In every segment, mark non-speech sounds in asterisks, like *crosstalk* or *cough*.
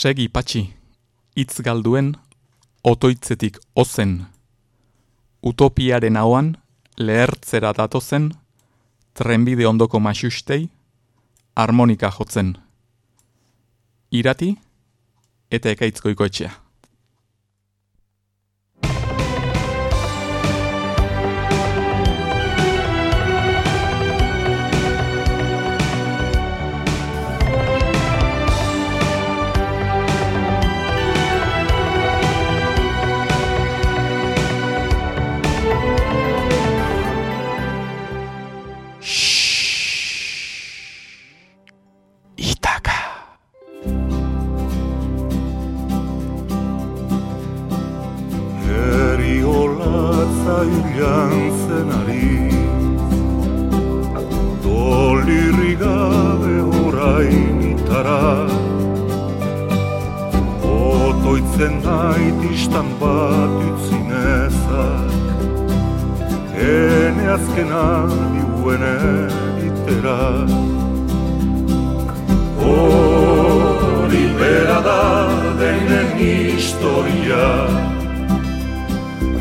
Segi patxi, hitz galduen, otoitzetik ozen. Utopiaren hauan, lehertzera datozen, trenbide ondoko masustei, harmonika jotzen. Irati, eta ekaitzkoiko etxea. Ibiltzen zait istan bat utzin ezak Ene azkena diuen egitera. Hori bera da denen historia.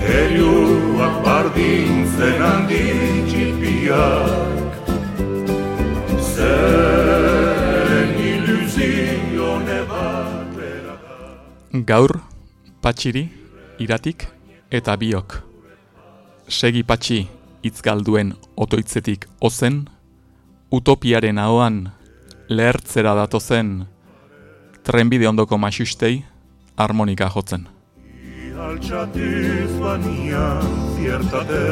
Heriuak bardintzen handi txipiak. Zer Gaur, patxiri, iratik eta biok. Segi patxi itzgalduen otoitzetik ozen, utopiaren ahoan lehertzera datozen trenbide ondoko masustei harmonika jotzen. Ihaltxatiz bania ziertate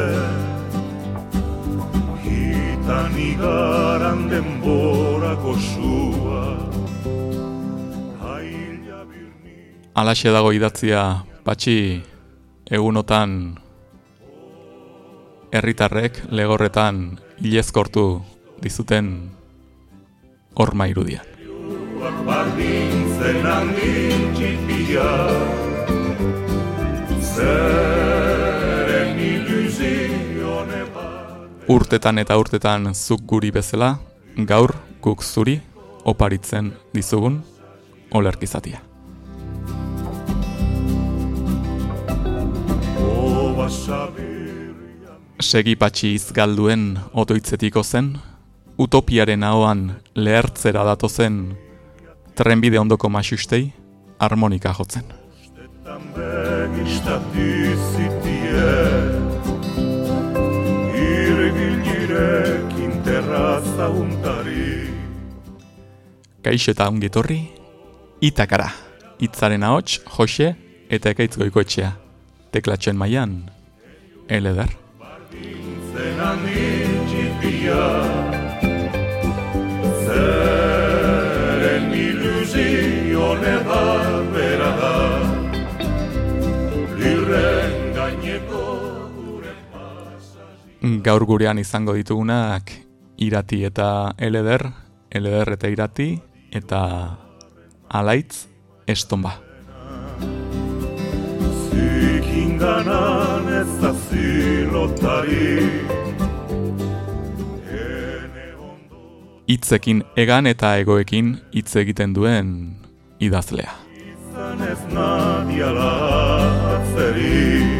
Hitan igaran denborako sua Alaxe dago idatzia patxi egunotan herritarrek legorretan ilezkortu dizuten horma irudia. Urtetan eta urtetan zuk guri bezala, gaur guk zuri oparitzen dizugun olerkizatia. Segi patxi izgalduen otoitzetik zen, utopiaren ahoan lehertzera dato zen, trenbide ondoko masustei harmonika jotzen. Kaixo eta ongetorri, itakara, itzaren ahots, jose eta ekaitzgoiko etxea, teklatzen maian, eleder. Gaur gurean izango ditugunak irati eta eleder, eleder eta irati, eta alaitz estonba. Zikinganan ez da Itzekin egan eta egoekin hitz egiten duen idazlea. Izan ez nadiala atzeri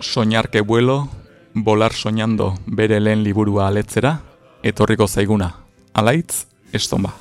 soñarke vuelo, volar soñando bere lehen liburua aletzera, etorriko zaiguna, alaitz, estomba.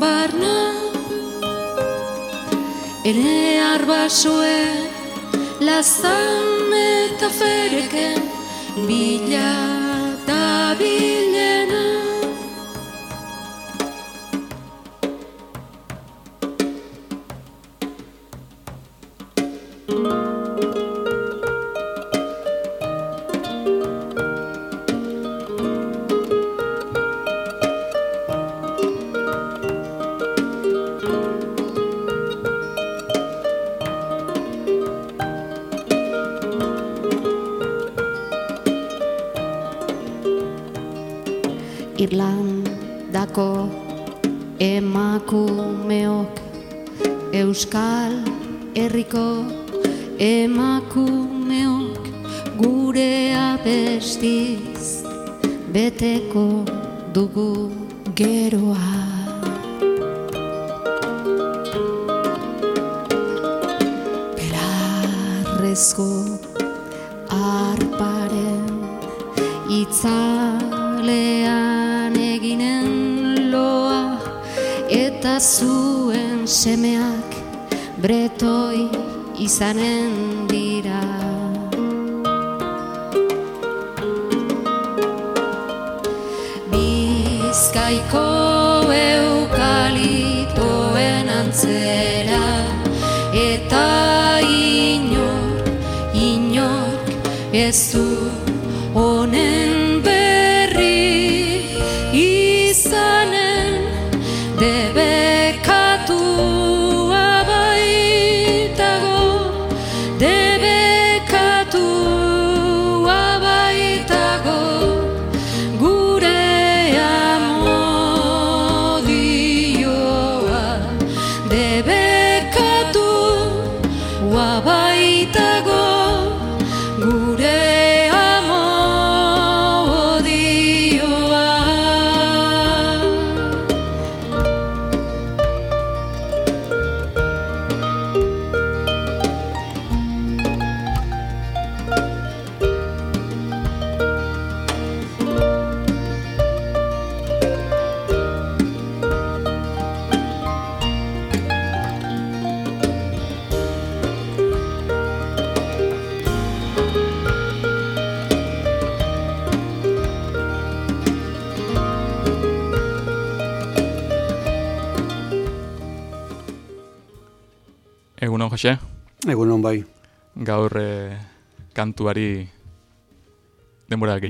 Barna Ene arbasoen lazan eta fereken bila da bilena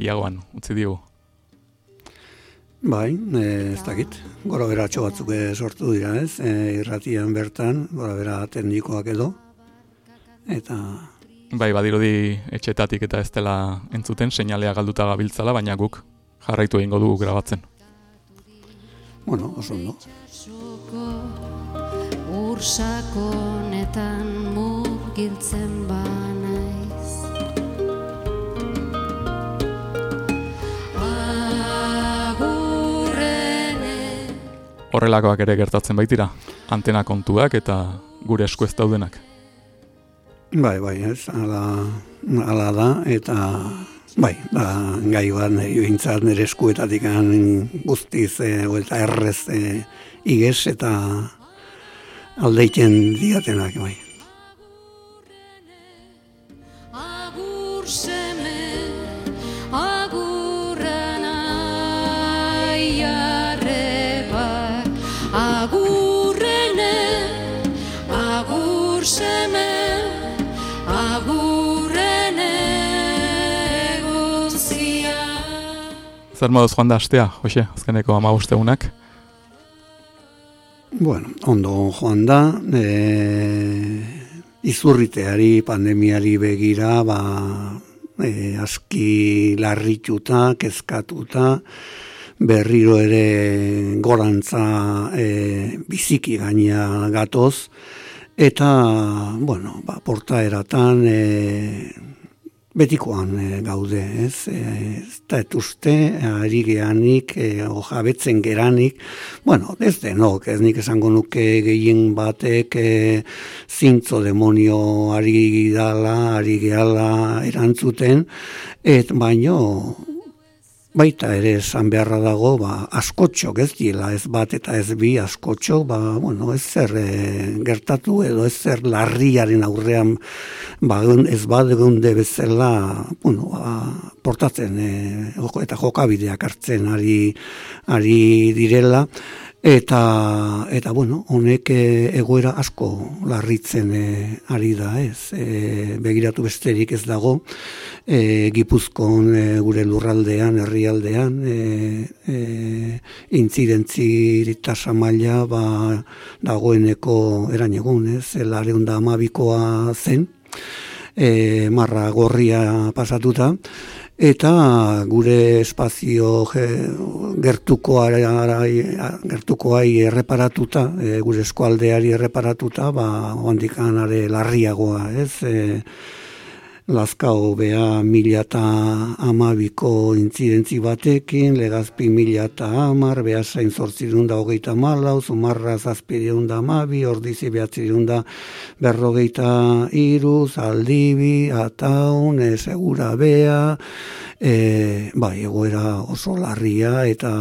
gehiagoan utzi digu. Bai, e, ez dakit. Gora beratxo batzuk eh, sortu dira, ez? E, irratian bertan, gora bera teknikoak edo. Eta, Bai, badirudi etxetatik eta ez dela entzuten, seinalea galduta gabiltzala, baina guk jarraitu egingo dugu grabatzen. bueno, oso ondo. Ursakonetan murgiltzen banaiz Horrelakoak ere gertatzen baitira, antena kontuak eta gure esku ez daudenak. Bai, bai, ez, ala, ala da, eta bai, da, gai bat bintzat nire eskuetatik guztiz, e, eta errez e, igez eta aldeiten diatenak, bai. Zer moduz joan da astea, hoxe, azkeneko ama egunak? Bueno, ondo joan da, e, izurriteari, pandemiari begira, ba, e, aski larrituta, kezkatuta, berriro ere gorantza e, biziki gaina gatoz, eta, bueno, ba, porta eratan, e, betikoan e, gaude, ez? E, ez da etuzte, ari geanik, e, jabetzen geranik, bueno, ez denok, ez nik esango nuke gehien batek e, zintzo demonio ari dala, ari gehala erantzuten, et baino, baita ere esan beharra dago ba, askotxok ez dila ez bat eta ez bi askotxok ba, bueno, ez zer e, gertatu edo ez zer larriaren aurrean ba, ez bat egun bezala bueno, ba, portatzen e, eta jokabideak hartzen ari, ari direla Eta, eta bueno, honek eh, egoera asko larritzen e, ari da, ez. E, begiratu besterik ez dago, e, Gipuzkon e, gure lurraldean, herrialdean, e, e, intzidentzi tasa maila ba, dagoeneko eran egun, ez, lareun da amabikoa zen, e, marra gorria pasatuta, eta gure espazio gertuko gertukoai erreparatuta, e, gure eskualdeari erreparatuta, ba, handikanare larriagoa, ez? E, Lazkao bea mila eta amabiko intzidentzi batekin, legazpi mila eta amar, bea zain zortzirunda hogeita malau, zumarra zazpireunda amabi, ordizi behatzirunda berrogeita iru, zaldibi, ataun, segura bea, e, bai, egoera oso larria eta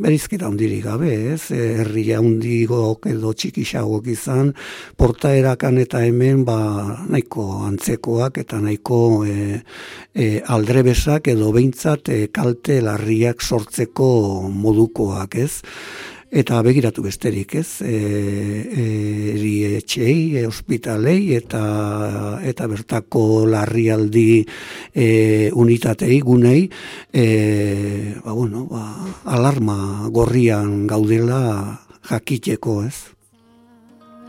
berizketa hundirik gabe, ez? E, herria hundigok edo txikixagok izan, portaerakan eta hemen ba, nahiko antzekoak eta nahiko e, e, aldrebesak edo behintzat e, kalte larriak sortzeko modukoak, ez? eta begiratu besterik, ez? E, e, etxei, e, ospitalei eta eta bertako larrialdi e, unitatei gunei, e, ba, bueno, ba, alarma gorrian gaudela jakiteko, ez?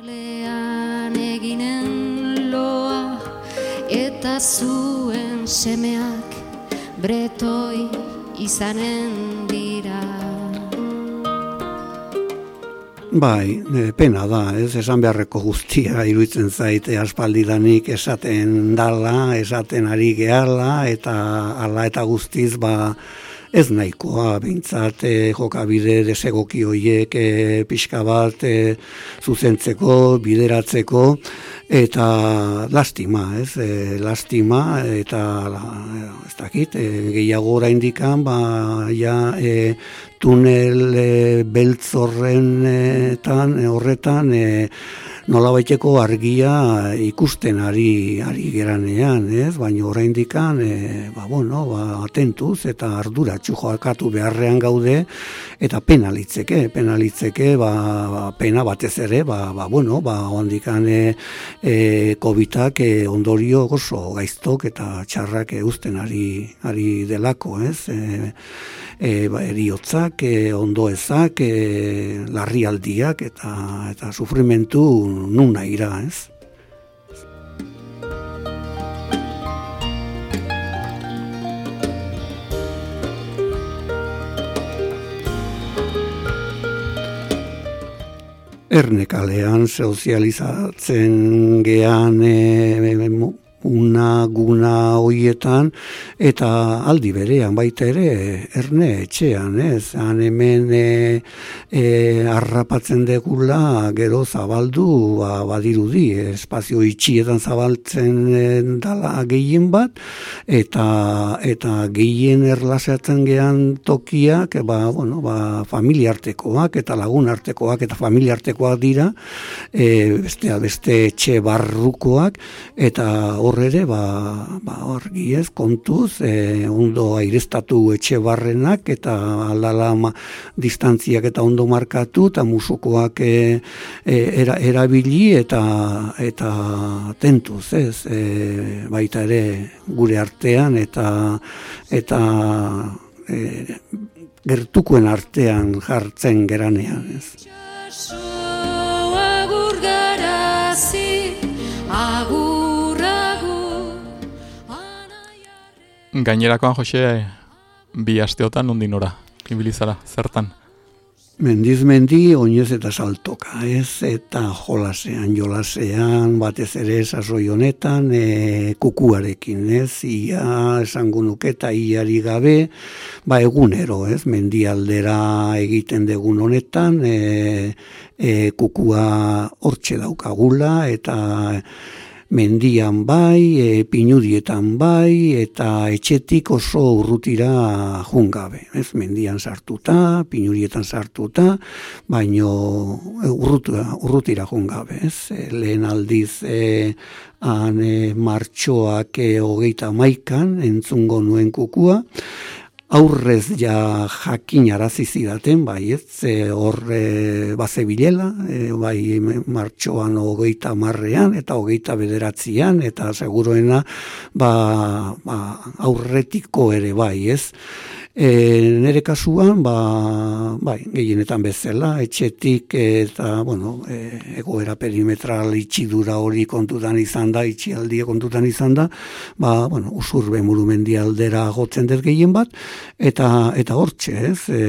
Lean eginen eta zuen semeak bretoi izanen dira. Bai, e, pena da, ez esan beharreko guztia iruditzen zaite aspaldidanik esaten dala, esaten ari gehala, eta ala eta guztiz, ba, ez nahikoa, bintzat, e, jokabide desegoki hoiek e, pixka bat e, zuzentzeko, bideratzeko, eta lastima, ez, e, lastima, eta ez dakit, e, gehiago oraindikan, ba, ja, e, tunel e, beltzorrenetan horretan e, nola baiteko argia ikusten ari ari geranean, ez? Baina oraindikan e, ba bueno, ba atentuz eta arduratsu joakatu beharrean gaude eta penalitzeke, penalitzeke ba, ba pena batez ere, ba, ba bueno, ba ondikan e, e, covidak e, ondorio oso gaiztok eta txarrak uzten ari ari delako, ez? E, e, ba, eriotzak, e, ondoezak, e, larrialdiak eta eta sufrimentu nuna ira, ez? Ernekalean sozializatzen gean e, una guna hoietan eta aldi berean baita ere erne etxean ez? Han hemen e, e, arrapatzen degula gero zabaldu ba, badirudi espazio itxietan zabaltzen e, dala gehien bat eta eta gehien erlaseatzen gean tokiak ba, bueno, ba, familia artekoak eta lagun artekoak eta familia artekoak dira e, beste, beste etxe barrukoak eta hor ere, ba, ba argi ez, kontuz, e, ondo aireztatu etxe barrenak, eta aldala ma, distantziak eta ondo markatu, eta musukoak e, e, era, erabili, eta eta tentuz, ez, e, baita ere gure artean, eta eta e, gertukoen artean jartzen geranean, ez. Gainerakoan, Jose, bi asteotan nondin ora, ibilizara, zertan? Mendiz mendi, oinez eta saltoka, ez? Eta jolasean, jolasean, batez ere sasoi honetan, e, kukuarekin, ez? Ia, esango nuketa, iari gabe, ba egunero, ez? Mendialdera egiten degun honetan, e, e, kukua hortxe daukagula, eta mendian bai, e, pinudietan bai, eta etxetik oso urrutira jungabe. Ez, mendian sartuta, pinudietan sartuta, baino e, urrutura, urrutira jungabe. Ez, e, lehen aldiz e, han e, martxoak e, hogeita maikan entzungo nuen kukua, aurrez ja jakin arazi zidaten, bai, ez, e, hor e, baze bilela, e, bai, martxoan hogeita marrean, eta hogeita bederatzean, eta seguroena, ba, ba, aurretiko ere, bai, ez, E, nere kasuan, ba, bai, gehienetan bezala, etxetik eta, bueno, e, egoera perimetral itxidura hori kontutan izan da, itxialdia kontutan izan da, ba, bueno, usurbe murumendi aldera gotzen dut gehien bat, eta eta hortxe, ez, e,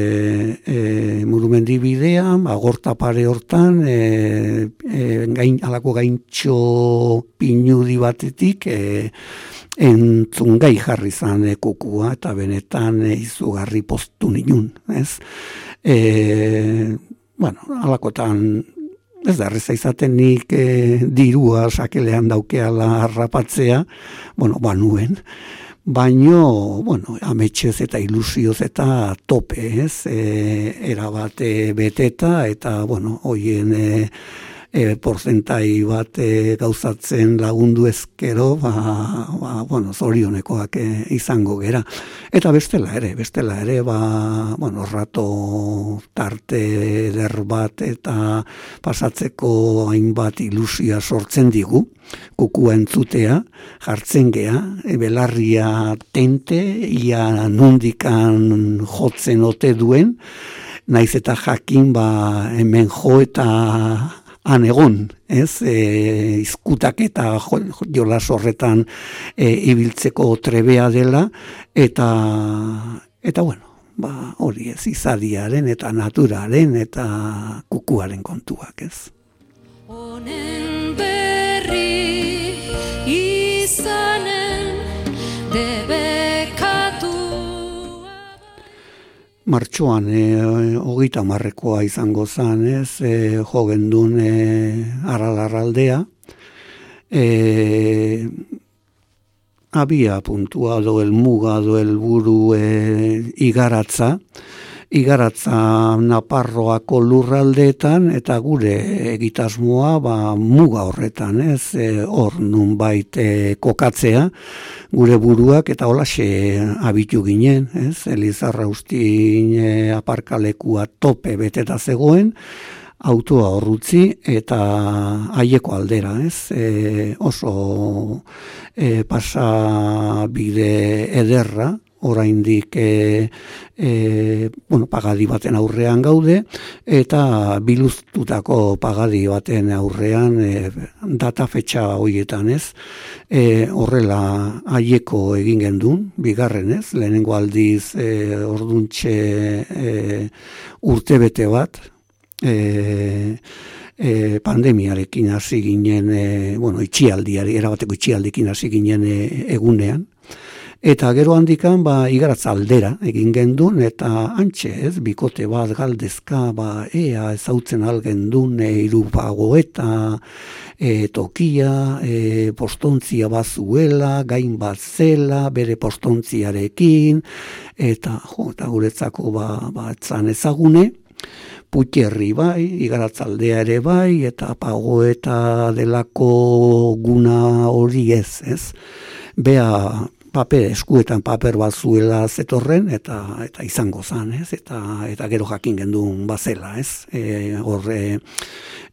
e, murumendi bidean, ba, gorta pare hortan, e, e, gain, alako gaintxo pinudi batetik, e, entzun gai jarri zan kukua eta benetan izugarri postu ninun, ez? E, bueno, alakotan ez da erreza izaten nik e, dirua sakelean daukeala harrapatzea, bueno, banuen, baino, bueno, ametxez eta ilusioz eta tope, ez? E, erabate beteta eta, bueno, hoien... E, e, porzentai bat e, gauzatzen lagundu ezkero, ba, ba, bueno, zorionekoak e, izango gera. Eta bestela ere, bestela ere, ba, bueno, rato tarte eder bat eta pasatzeko hainbat ilusia sortzen digu, kukua entzutea, jartzen gea, e, belarria tente, ia nundikan jotzen ote duen, naiz eta jakin ba hemen jo eta han egon, ez, e, izkutak eta jolas horretan e, ibiltzeko trebea dela, eta, eta bueno, ba, hori ez, izadiaren eta naturaren eta kukuaren kontuak, ez. Honen berri izanen debekatu martxoan e, hogeita marrekoa izango zan, ez, e, jo gendun e, aralarraldea, e, abia puntua do el muga do el buru e, igaratza, igaratza Naparroako lurraldeetan eta gure egitasmoa ba, muga horretan, ez, e, hor nun baite kokatzea, gure buruak eta holaxe abitu ginen, ez, Elizarra ustin e, aparkalekua tope beteta zegoen, autoa horrutzi eta haieko aldera, ez? E, oso e, pasa bide ederra, oraindik e, e, bueno, pagadi baten aurrean gaude eta biluztutako pagadi baten aurrean e, data fetxa hoietan ez? E, horrela haieko egin gendun bigarren ez? Lehenengo aldiz e, orduntxe e, urtebete bat e, e, pandemiarekin hasi ginen e, bueno, itxialdiari, erabateko itxialdikin hasi ginen e, egunean Eta gero handikan, ba, igaratz aldera egin gendun, eta antxe, ez, bikote bat galdezka, ba, ea, ezautzen algen duen, e, irupago eta e, tokia, e, postontzia bazuela, gain bat zela, bere postontziarekin, eta, jo, eta guretzako, ba, ba, etzan ezagune, putierri bai, igaratzaldea ere bai, eta pago eta delako guna hori ez, ez. Bea, paper eskuetan paper bat zuela zetorren eta eta izango zan, ez? Eta eta gero jakin gendun bazela, ez? E, horre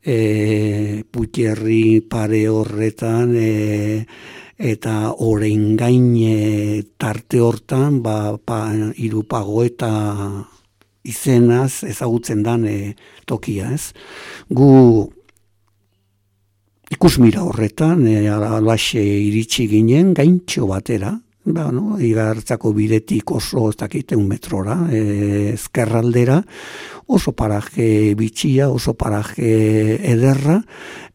e, putierri pare horretan e, eta orain gain e, tarte hortan ba, pa, irupago eta izenaz ezagutzen dan e, tokia, ez? Gu ikusmira horretan, e, alaxe iritsi ginen, gaintxo batera, ba, no, igartzako bidetik oso ez dakite un metrora, e, ezkerraldera, oso paraje bitxia, oso paraje ederra,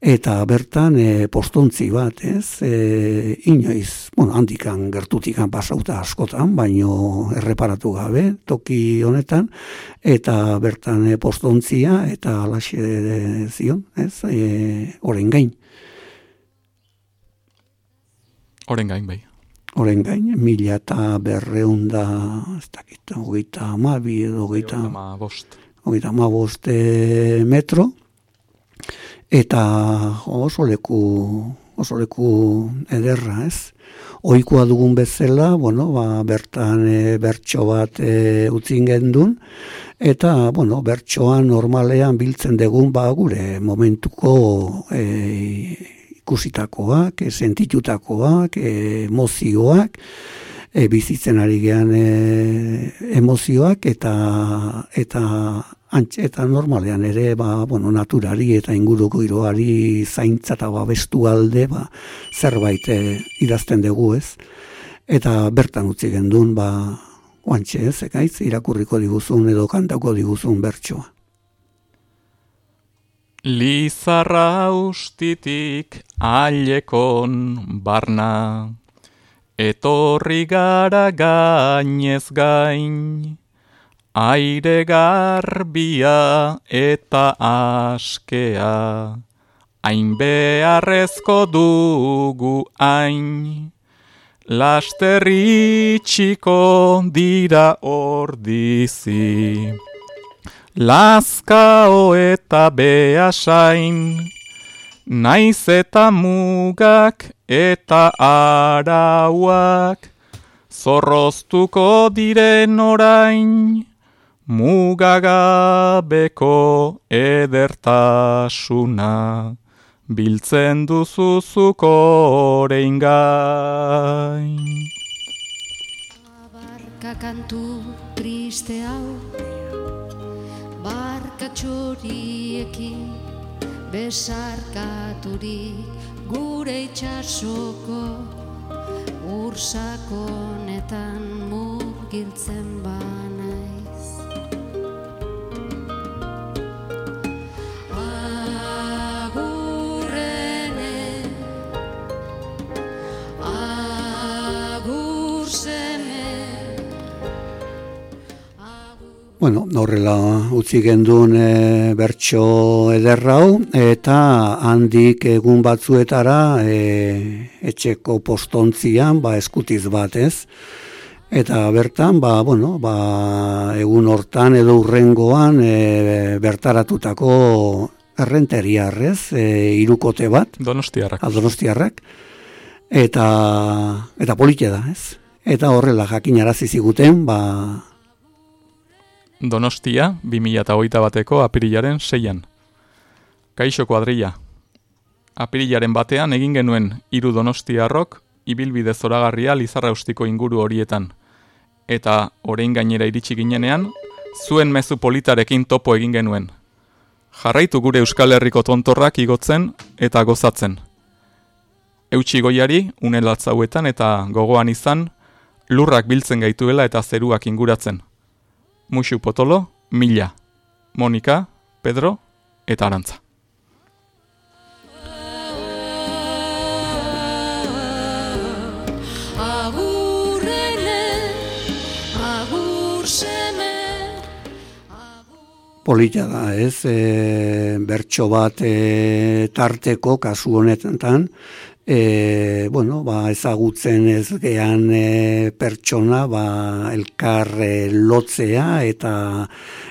eta bertan e, postontzi bat, ez, e, inoiz, bueno, handikan gertutikan pasauta askotan, baino erreparatu gabe, toki honetan, eta bertan e, postontzia, eta alaxe e, zion, ez, e, oren gain. Oren gain bai Horen gain, mila eta berreunda, ez dakit, hogeita amabi edo hogeita ama bost e, metro, eta oso leku, oso leku ederra, ez? Oikoa dugun bezala, bueno, ba, bertan e, bertso bat e, utzin gendun, eta, bueno, bertsoa normalean biltzen degun, ba, gure momentuko e, ikusitakoak, e, sentitutakoak, e, emozioak, e, bizitzen ari gean e, emozioak eta eta antxe, eta normalean ere ba, bueno, naturari eta inguruko iroari zaintza eta babestu alde ba, zerbait e, idazten dugu ez. Eta bertan utzi gendun ba, oantxe ez, ekaitz, irakurriko diguzun edo kantako diguzun bertsoa. Lizarra ustitik ailekon barna, etorri gara gainez gain, aire garbia eta askea, hain beharrezko dugu hain, lasterri txiko dira ordizi. Lazkao eta behasain, naiz eta mugak eta arauak, zorroztuko diren orain, mugagabeko edertasuna, biltzen duzuzuko orein gain. Abarka kantu triste hau, txoriekin besarkaturik gure itxasoko ursakonetan murgiltzen banaiz. Bueno, horrela utzi gendun e, bertso ederrau eta handik egun batzuetara e, etxeko postontzian ba eskutiz bat, ez? Eta bertan, ba, bueno, ba, egun hortan edo urrengoan e, bertaratutako errenteriarrez, e, irukote bat. Donostiarrak. A, donostiarrak. Eta, eta polite da, ez? Eta horrela jakinarazi ziguten, ba, Donostia, 2008 bateko apirilaren seian. Kaixo kuadrilla. Apirilaren batean egin genuen hiru donostiarrok ibilbide zoragarria lizarra ustiko inguru horietan. Eta orain gainera iritsi ginenean, zuen mezu politarekin topo egin genuen. Jarraitu gure Euskal Herriko tontorrak igotzen eta gozatzen. Eutsi goiari, unelatzauetan eta gogoan izan, lurrak biltzen gaituela eta zeruak inguratzen. Muxu Potolo, Mila, Monika, Pedro eta Arantza. Polita da, ez, e, bertso bat e, tarteko kasu honetan, e, bueno, ba, ezagutzen ez gean e, pertsona ba, elkar e, lotzea eta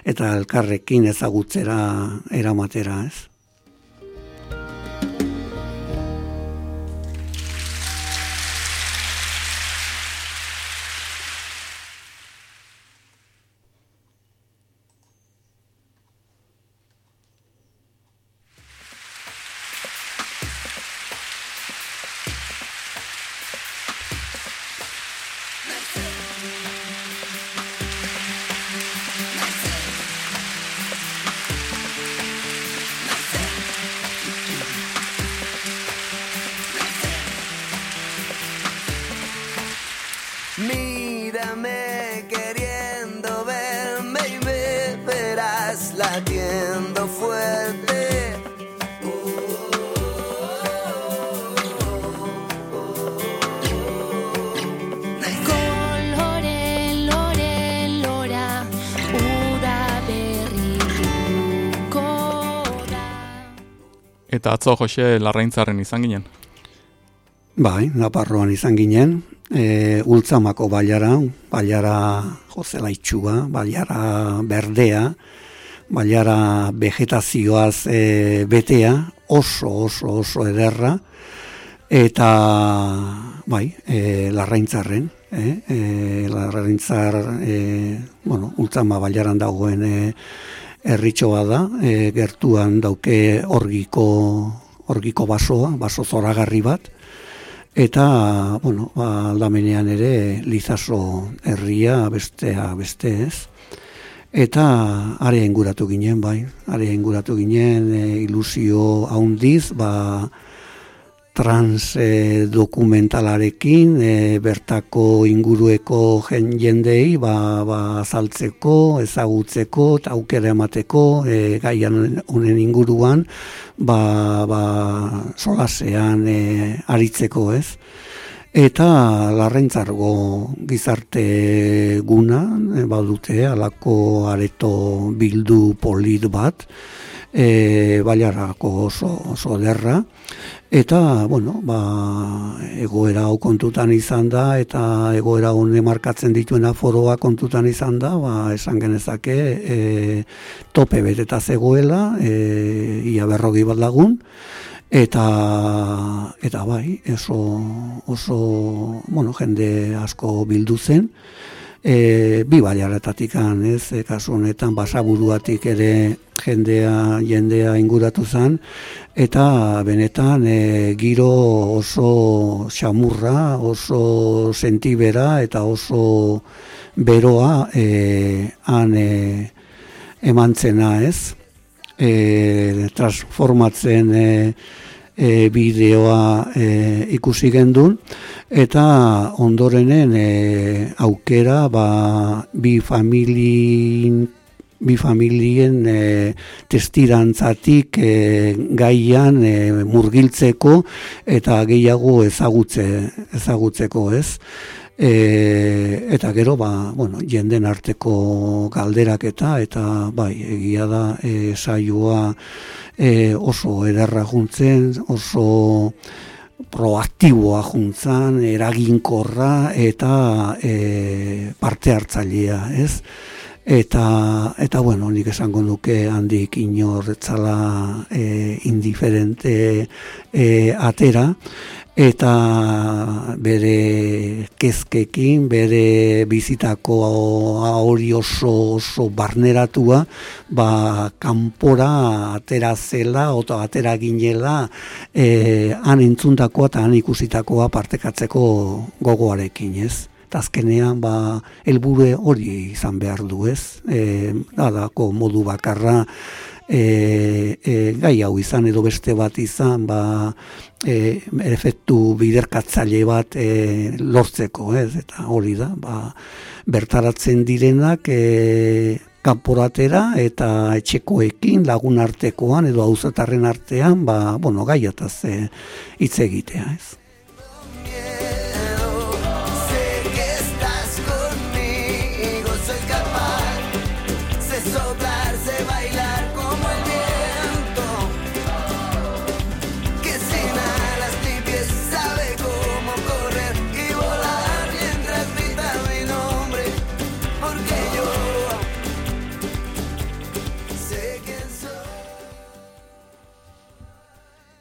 eta elkarrekin ezagutzera eramatera, ez? Atzo Jose larraintzaren izan ginen. Bai, Naparroan izan ginen, e, ultzamako baiara, baiara jozela itxua, baiara berdea, baiara vegetazioaz e, betea, oso, oso, oso ederra, eta bai, e, larraintzarren, e, e, larraintzar, e, bueno, ultzama baiaran dagoen e, erritxoa da, e, gertuan dauke orgiko, orgiko basoa, baso zoragarri bat, Eta, bueno, ba, aldamenean ere lizaso herria bestea beste ez. Eta area inguratu ginen, bai. Area inguratu ginen e, ilusio haundiz, ba, trans e, dokumentalarekin, e, bertako ingurueko jen jendei, ba, ba, azaltzeko, ezagutzeko, eta aukera emateko, e, gaian honen inguruan, ba, ba, solasean e, aritzeko ez. Eta larrentzargo gizarte guna, badute, alako areto bildu polit bat, e, baiarako oso, oso derra, Eta, bueno, ba, egoera hau kontutan izan da, eta egoera hone markatzen dituena foroa kontutan izan da, ba, esan genezake e, tope beteta zegoela, e, ia berrogi bat lagun, eta, eta bai, oso, oso, bueno, jende asko bildu zen, e, bi baliaretatik ez, e, kasu honetan basaburuatik ere jendea, jendea inguratu zen, eta benetan e, giro oso xamurra, oso sentibera eta oso beroa e, han e, emantzena ez, e, transformatzen e, e, bideoa e, ikusi gendun, eta ondorenen e, aukera ba, bi familin bi familien e, testirantzatik e, gaian e, murgiltzeko eta gehiago ezagutze, ezagutzeko ez. E, eta gero ba, bueno, jenden arteko galderak eta eta bai egia da e, saioa e, oso ederra juntzen, oso proaktiboa juntzan, eraginkorra eta e, parte hartzailea, ez? Eta, eta bueno, nik esango nuke handik inorretzala e, indiferente e, atera, eta bere kezkekin, bere bizitako hori oso, oso barneratua, ba, kanpora atera zela, oto atera ginela, e, han entzuntakoa eta han ikusitakoa partekatzeko gogoarekin, ez? Azkenean, ba, elbure hori izan behar du, ez? E, adako modu bakarra, e, e, gai hau izan edo beste bat izan ba, e, efektu biderkatzaile bat e, lortzeko ez eta hori da ba, bertaratzen direnak e, kanporatera eta etxekoekin lagun artekoan edo auzatarren artean ba, bueno, gaiataz e, hitz egitea ez.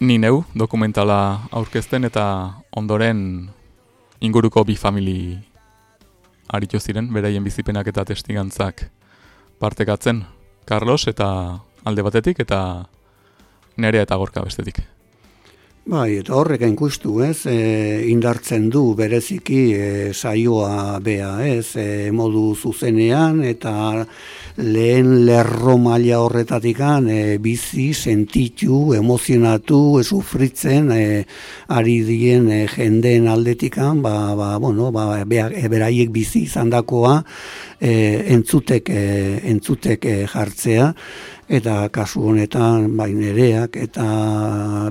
Ni neu dokumentala aurkezten eta ondoren inguruko bi famili aritu ziren, beraien bizipenak eta testigantzak partekatzen. Carlos eta alde batetik eta nerea eta gorka bestetik. Bai, eta horrek ikustu, ez, e, indartzen du bereziki e, saioa bea, ez, e, modu zuzenean eta lehen lerro maila horretatikan e, bizi, sentitu, emozionatu, e, sufritzen e, ari dien e, jendeen aldetikan, ba, ba, bueno, ba, bea, e, beraiek bizi izandakoa e, entzutek, e, entzutek e, jartzea, eta kasu honetan bai nereak eta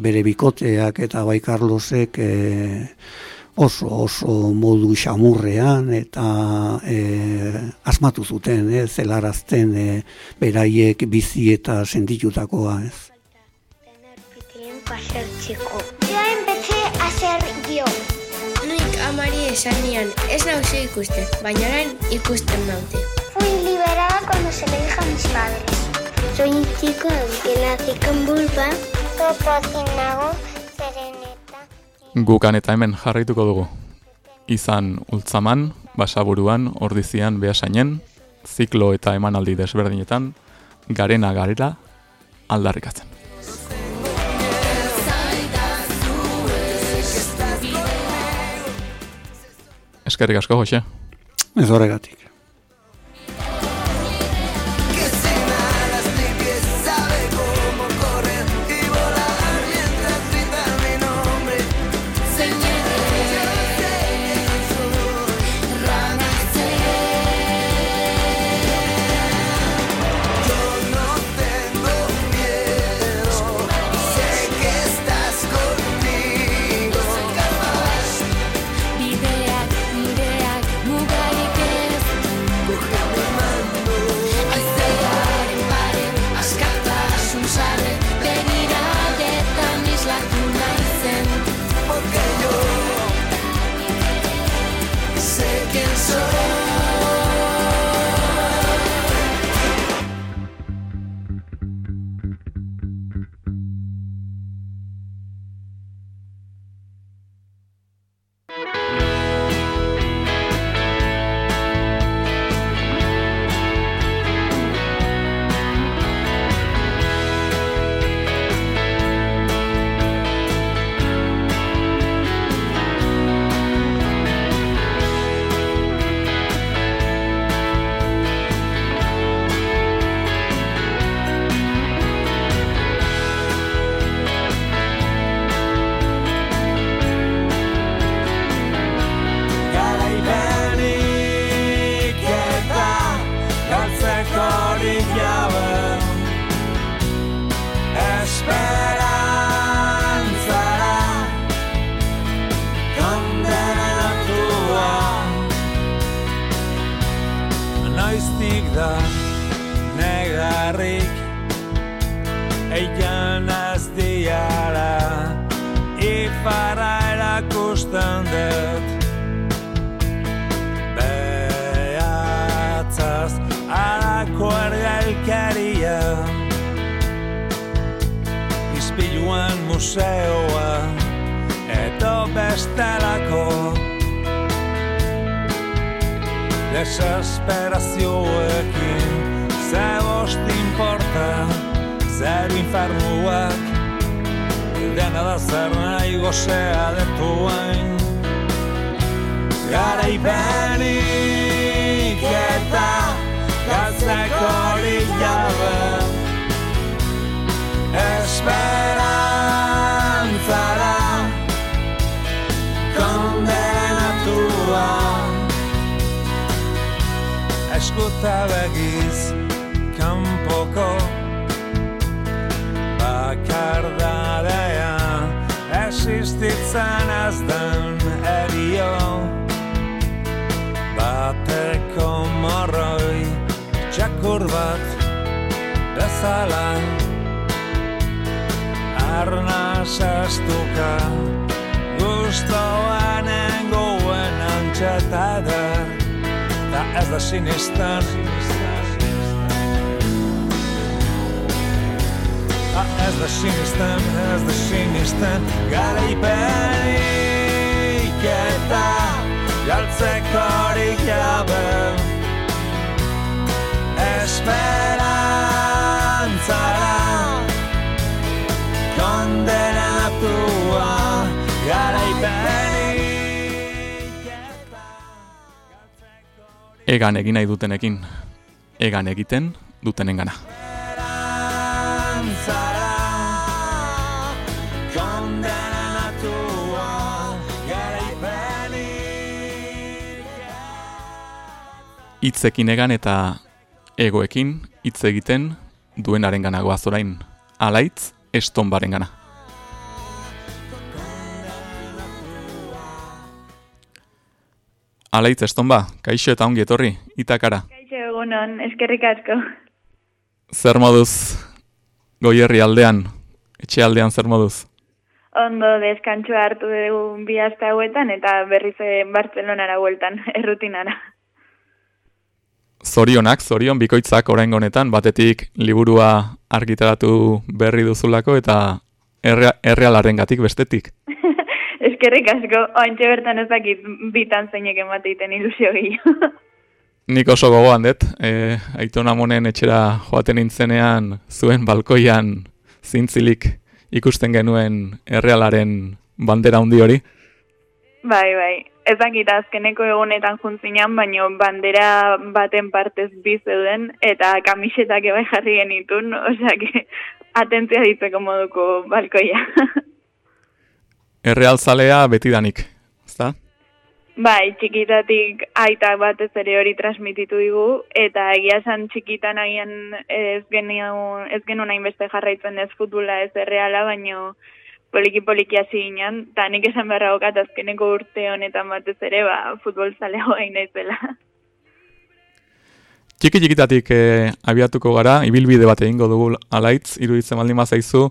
bere bikoteak eta bai Carlosek e, oso oso modu xamurrean eta e, asmatu zuten e, zelarazten e, beraiek bizi eta sentitutakoa ez. Joen betxe aser gio. Nik amari esan nian, ez nauzu ikusten, baina orain ikusten naute. Fui liberada cuando se le dije a mis padres. Soy un chico que nací con vulva. Topo nago, sereneta. Gukan eta hemen jarraituko dugu. Izan ultzaman, basaburuan, ordizian, behasainen, ziklo eta emanaldi desberdinetan, garena garela aldarrikatzen. Eskerrik asko, Jose. Ez horregatik. Eskuta begiz kanpoko bakardadea Existitzen ez den erio Bateko morroi txakur bat bezala. Arnaz estuka Gustoan engoen antxeta eder Ta ez da sinistan. Ta ez da sinistan, ez da sinistan. Garaipenik eta galtzekorik jabe Esperantzara. Kondenatua Egan egin nahi dutenekin, egan egiten dutenengana. Hitzekin egan eta egoekin hitz egiten duenaren gana goaz orain. Alaitz, estonbaren gana. Alaitz, estonba, kaixo eta ongi etorri, itakara. Kaixo egunon, eskerrik asko. Zer moduz goierri aldean, etxe aldean zer moduz? Ondo deskantzua hartu dugu bi aste hauetan eta berriz eh, Bartzelonara bueltan, *laughs* errutinara. Zorionak, zorion bikoitzak orain honetan, batetik liburua argitaratu berri duzulako eta errea, errealaren gatik bestetik. *laughs* eskerrik asko, oantxe bertan ez dakit bitan zeinek emateiten ilusio gehiago. *laughs* Nik oso gogoan dut, e, aitona monen etxera joaten nintzenean zuen balkoian zintzilik ikusten genuen errealaren bandera handi hori. bai, bai, ez dakit azkeneko egunetan juntzinean, baino bandera baten partez bi zeuden eta kamisetak ebai jarri genitun, osea que atentzia ditzeko moduko balkoia. *laughs* Errealzalea betidanik, ezta? Bai, txikitatik aitak batez ere hori transmititu digu, eta egia esan txikitan agian ez genuen, ez genuen hainbeste jarraitzen ez futbola ez erreala, baino poliki poliki hasi ginen, eta nik esan beharra okat azkeneko urte honetan batez ere, ba, futbol zalego *laughs* hain naizela. Txiki txikitatik e, abiatuko gara, ibilbide bat egingo dugu alaitz, iruditzen baldin bazaizu,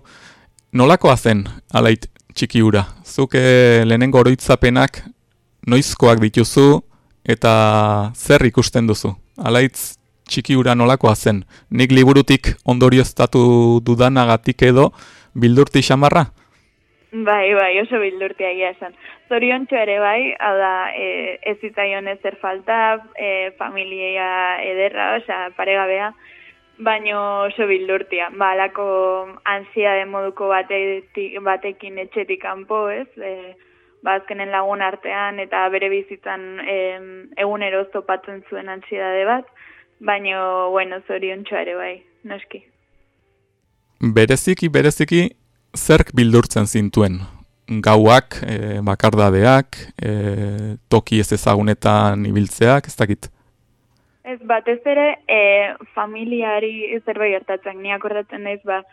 nolakoa zen alait txiki ura? Zuk e, lehenengo oroitzapenak noizkoak dituzu eta zer ikusten duzu? Alaitz txiki ura nolakoa zen? Nik liburutik ondorioztatu dudanagatik edo bildurti xamarra? Bai, bai, oso bildurtia egia esan. Zorion ere bai, hau da, e, ez zitzaion ezer falta, e, familia ederra, osea, paregabea, baino oso bildurtia. Ba, alako ansia de moduko batetik, batekin etxetik kanpo, ez? E, ba, azkenen lagun artean eta bere bizitzan e, egunero topatzen zuen ansiedade bat, baino, bueno, zorion ere bai, noski. Bereziki, bereziki, zerk bildurtzen zintuen? Gauak, e, bakardadeak, e, toki ez ezagunetan ibiltzeak, ez dakit? Ez batez ere, e, familiari zerbait gertatzen, ni akordatzen naiz ba,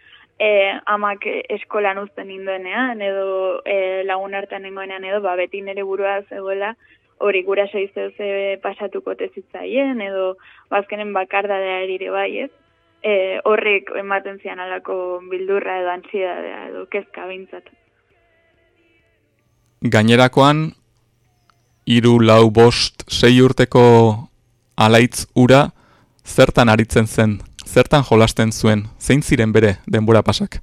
e, amak eskolan uzten indoenean, edo e, lagun hartan nengoenean, edo ba, beti nire burua zegoela, hori gura soizeo ze pasatuko tezitzaien, edo bazkenen bakardadea ere bai, ez? E, horrek ematen zian alako bildurra edo ansiedadea edo kezka bintzat. Gainerakoan, hiru lau bost sei urteko alaitz ura, zertan aritzen zen, zertan jolasten zuen, zein ziren bere denbora pasak?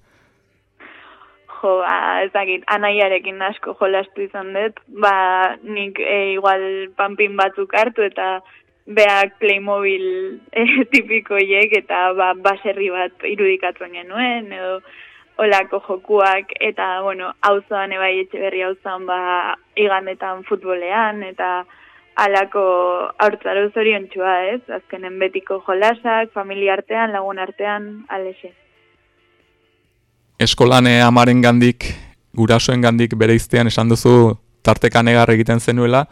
Jo, ba, ez dakit, anaiarekin asko jolastu izan dut, ba, nik e, igual panpin batzuk hartu eta beak Playmobil *laughs* e, tipikoiek eta ba, baserri bat irudikatzen genuen, edo olako jokuak, eta, bueno, hauzoan ebai etxe berri hauzoan, ba, igandetan futbolean, eta alako haurtzaro zorion txua, ez? Azkenen betiko jolasak, familia artean, lagun artean, alexe. Eskolan eh, amaren gandik, gurasoen gandik bere iztean esan duzu tartekan egar egiten zenuela,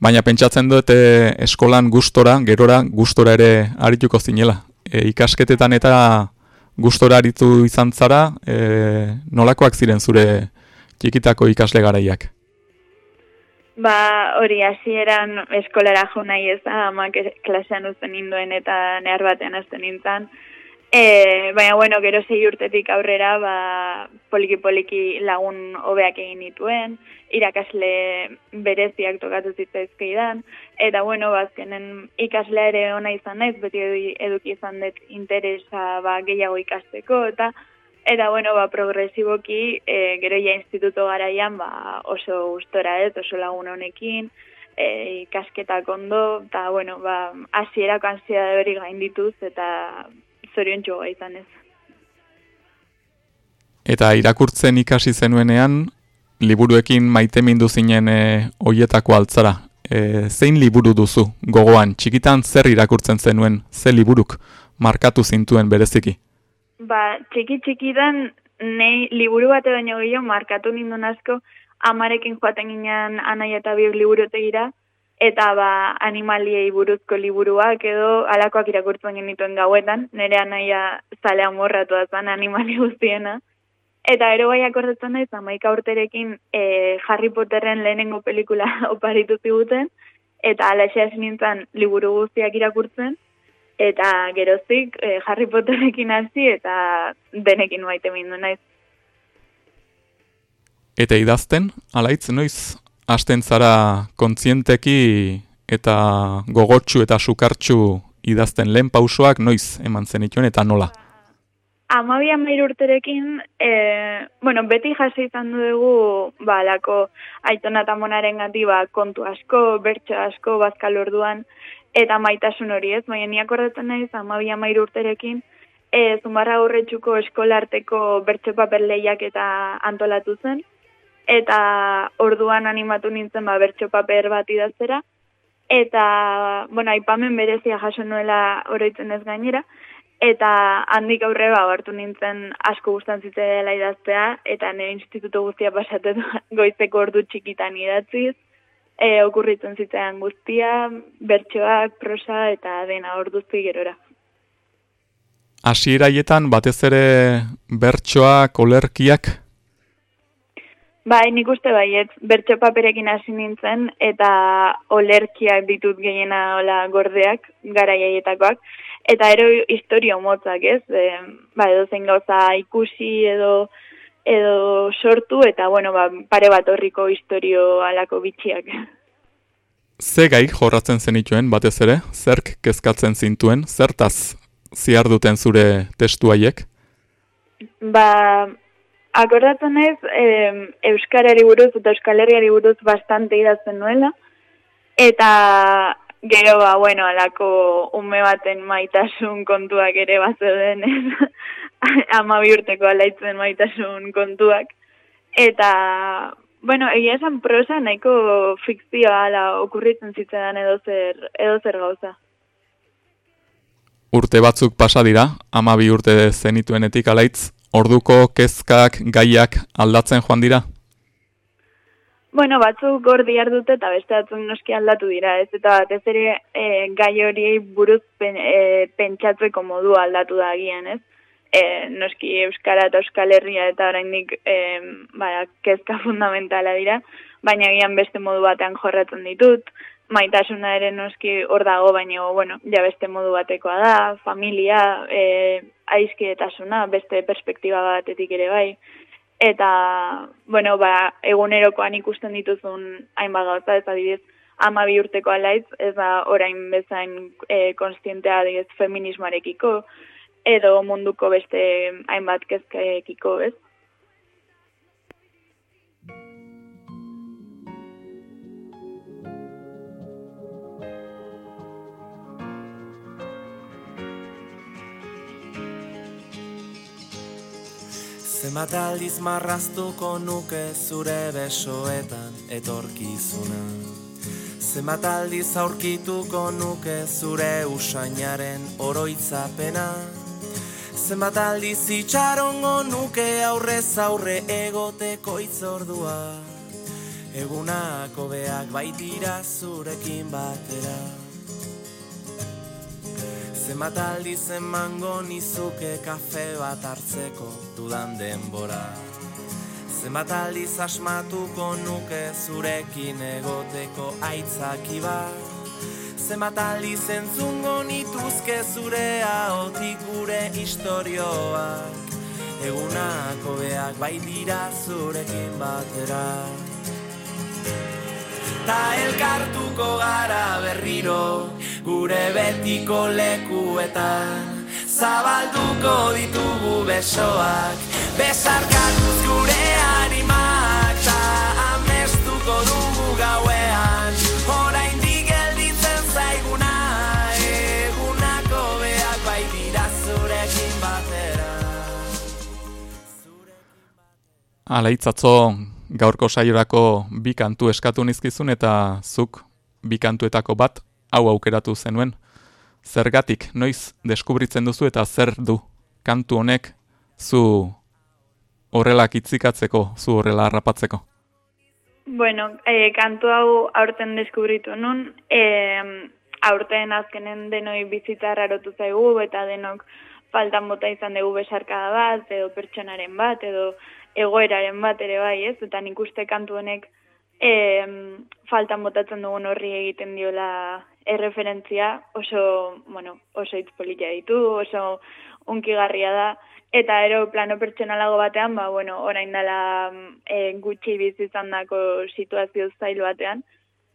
baina pentsatzen dut eh, eskolan gustora, gerora gustora ere arituko zinela. E, ikasketetan eta gustora aritu izan zara, e, nolakoak ziren zure txikitako ikasle garaiak? Ba, hori hasieran eskolara jo nahi ez da, amak es- klasean uzten induen eta nehar batean azten nintzen. E, baina, bueno, gero sei urtetik aurrera, ba, poliki-poliki lagun hobeak egin nituen, irakasle bereziak tokatu zitzaizkidan, eta, bueno, bazkenen ikaslea ere ona izan naiz, beti edu- eduki izan dut interesa ba, gehiago ikasteko, eta Eta, bueno, ba, progresiboki, e, gero ja instituto garaian, ba, oso gustora ez, oso lagun honekin, e, ikasketak ondo, eta, bueno, ba, hasierako ansiedade hori gaindituz, eta zorion txoga izan ez. Eta irakurtzen ikasi zenuenean, liburuekin maite mindu zinen e, oietako altzara. e, zein liburu duzu gogoan, txikitan zer irakurtzen zenuen, ze liburuk markatu zintuen bereziki? Ba, txiki txikidan, nei liburu bate baino gehiago markatu nindun asko, amarekin joaten ginen anai eta biok liburutegira, eta ba, animaliei buruzko liburuak edo alakoak irakurtzen genituen gauetan, nire anaia zalea morratu zen animali *laughs* guztiena. Eta ero bai akordatzen naiz, amaika urterekin e, Harry Potterren lehenengo pelikula *laughs* oparitu ziguten, eta alaxe hasi nintzen liburu guztiak irakurtzen, eta geroztik e, Harry Potterrekin hasi eta denekin maite mindu naiz. Eta idazten, alaitz noiz, hasten zara kontzienteki eta gogotsu eta sukartsu idazten lehen pausoak noiz eman zenituen eta nola? Amabi amairu urterekin, e, bueno, beti jasi izan dugu, ba, lako aitona eta monaren gati, ba, kontu asko, bertso asko, bazkal orduan, eta maitasun hori ez, baina ni akordatzen naiz, amabi amairu urterekin, e, zumarra horretxuko eskolarteko bertso paper lehiak eta antolatu zen, eta orduan animatu nintzen ba, bertso paper bat idaztera, eta, bueno, aipamen berezia jaso nuela oroitzen ez gainera, eta handik aurre ba, hartu nintzen asko gustan dela idaztea, eta nire institutu guztia pasatet *laughs* goizeko ordu txikitan idatziz, e, okurritzen zitzaidan guztia, bertsoak, prosa eta dena orduzti gerora. Hasieraietan batez ere bertsoak, olerkiak, Bai, nik uste baiet, bertso paperekin hasi nintzen, eta olerkiak ditut gehiena hola gordeak, gara jaietakoak, eta ero historio motzak, ez? E, ba, edo zen gauza ikusi edo edo sortu, eta bueno, ba, pare bat horriko historio alako bitxiak. Ze gai jorratzen zenituen batez ere, zerk kezkatzen zintuen, zertaz ziar duten zure testu haiek? Ba, akordatzen ez, eh, Euskarari buruz eta Euskal Herriari buruz bastante idazten nuela, eta gero ba, bueno, alako ume baten maitasun kontuak ere bat zeuden, ez? *laughs* *laughs* ama urteko alaitzen maitasun kontuak. Eta, bueno, egia esan prosa nahiko fikzioa ala okurritzen zitzaidan edo zer, edo zer gauza. Urte batzuk pasa dira, ama bi urte zenituenetik alaitz, orduko kezkak gaiak aldatzen joan dira? Bueno, batzuk gor diar dute eta beste batzuk noski aldatu dira, ez eta batez ere e, gai horiei buruz pen, e, pentsatzeko modu aldatu da agian, ez? E, noski Euskara eta Euskal Herria eta oraindik e, ba, kezka fundamentala dira, baina agian beste modu batean jorratzen ditut, maitasuna ere noski hor dago, baina, bueno, ja beste modu batekoa da, familia, e, aizkietasuna, beste perspektiba batetik ere bai. Eta, bueno, ba, egunerokoan ikusten dituzun hainbat gauza, ez adibidez, ama bi urteko alaitz, ez da orain bezain e, konstientea adibidez feminismoarekiko, edo munduko beste hainbat kezkekiko, ez? Zenbat aldiz marraztuko nuke zure besoetan etorkizuna Zenbat aldiz aurkituko nuke zure usainaren oroitzapena Zenbat aldiz itxarongo nuke aurrez aurre egoteko itzordua Egunako beak baitira zurekin batera. Zenbat aldiz emango nizuke kafe bat hartzeko dudan denbora. Zenbat aldiz asmatuko nuke zurekin egoteko aitzaki bat Zenbat aldiz entzungo nituzke zure haotik gure istorioak. Egunako beak bai dira zurekin batera. Ta elkartuko gara berriro gure betiko lekuetan. Zabalduko ditugu besoak Besarkatuz Ala itzatzo gaurko saiorako bi kantu eskatu nizkizun eta zuk bi kantuetako bat hau aukeratu zenuen. Zergatik, noiz deskubritzen duzu eta zer du kantu honek zu horrelak itzikatzeko, zu horrela harrapatzeko? Bueno, e, kantu hau aurten deskubritu nun, e, aurten azkenen denoi bizitza rarotu zaigu eta denok faltan bota izan dugu besarkada bat, edo pertsonaren bat, edo egoeraren bat ere bai, ez? Eta nik uste kantu honek e, faltan botatzen dugun horri egiten diola erreferentzia, oso, bueno, oso hitz polita ditu, oso unkigarria da, eta ero plano pertsonalago batean, ba, bueno, orain dela e, gutxi bizi izan dako situazio zail batean,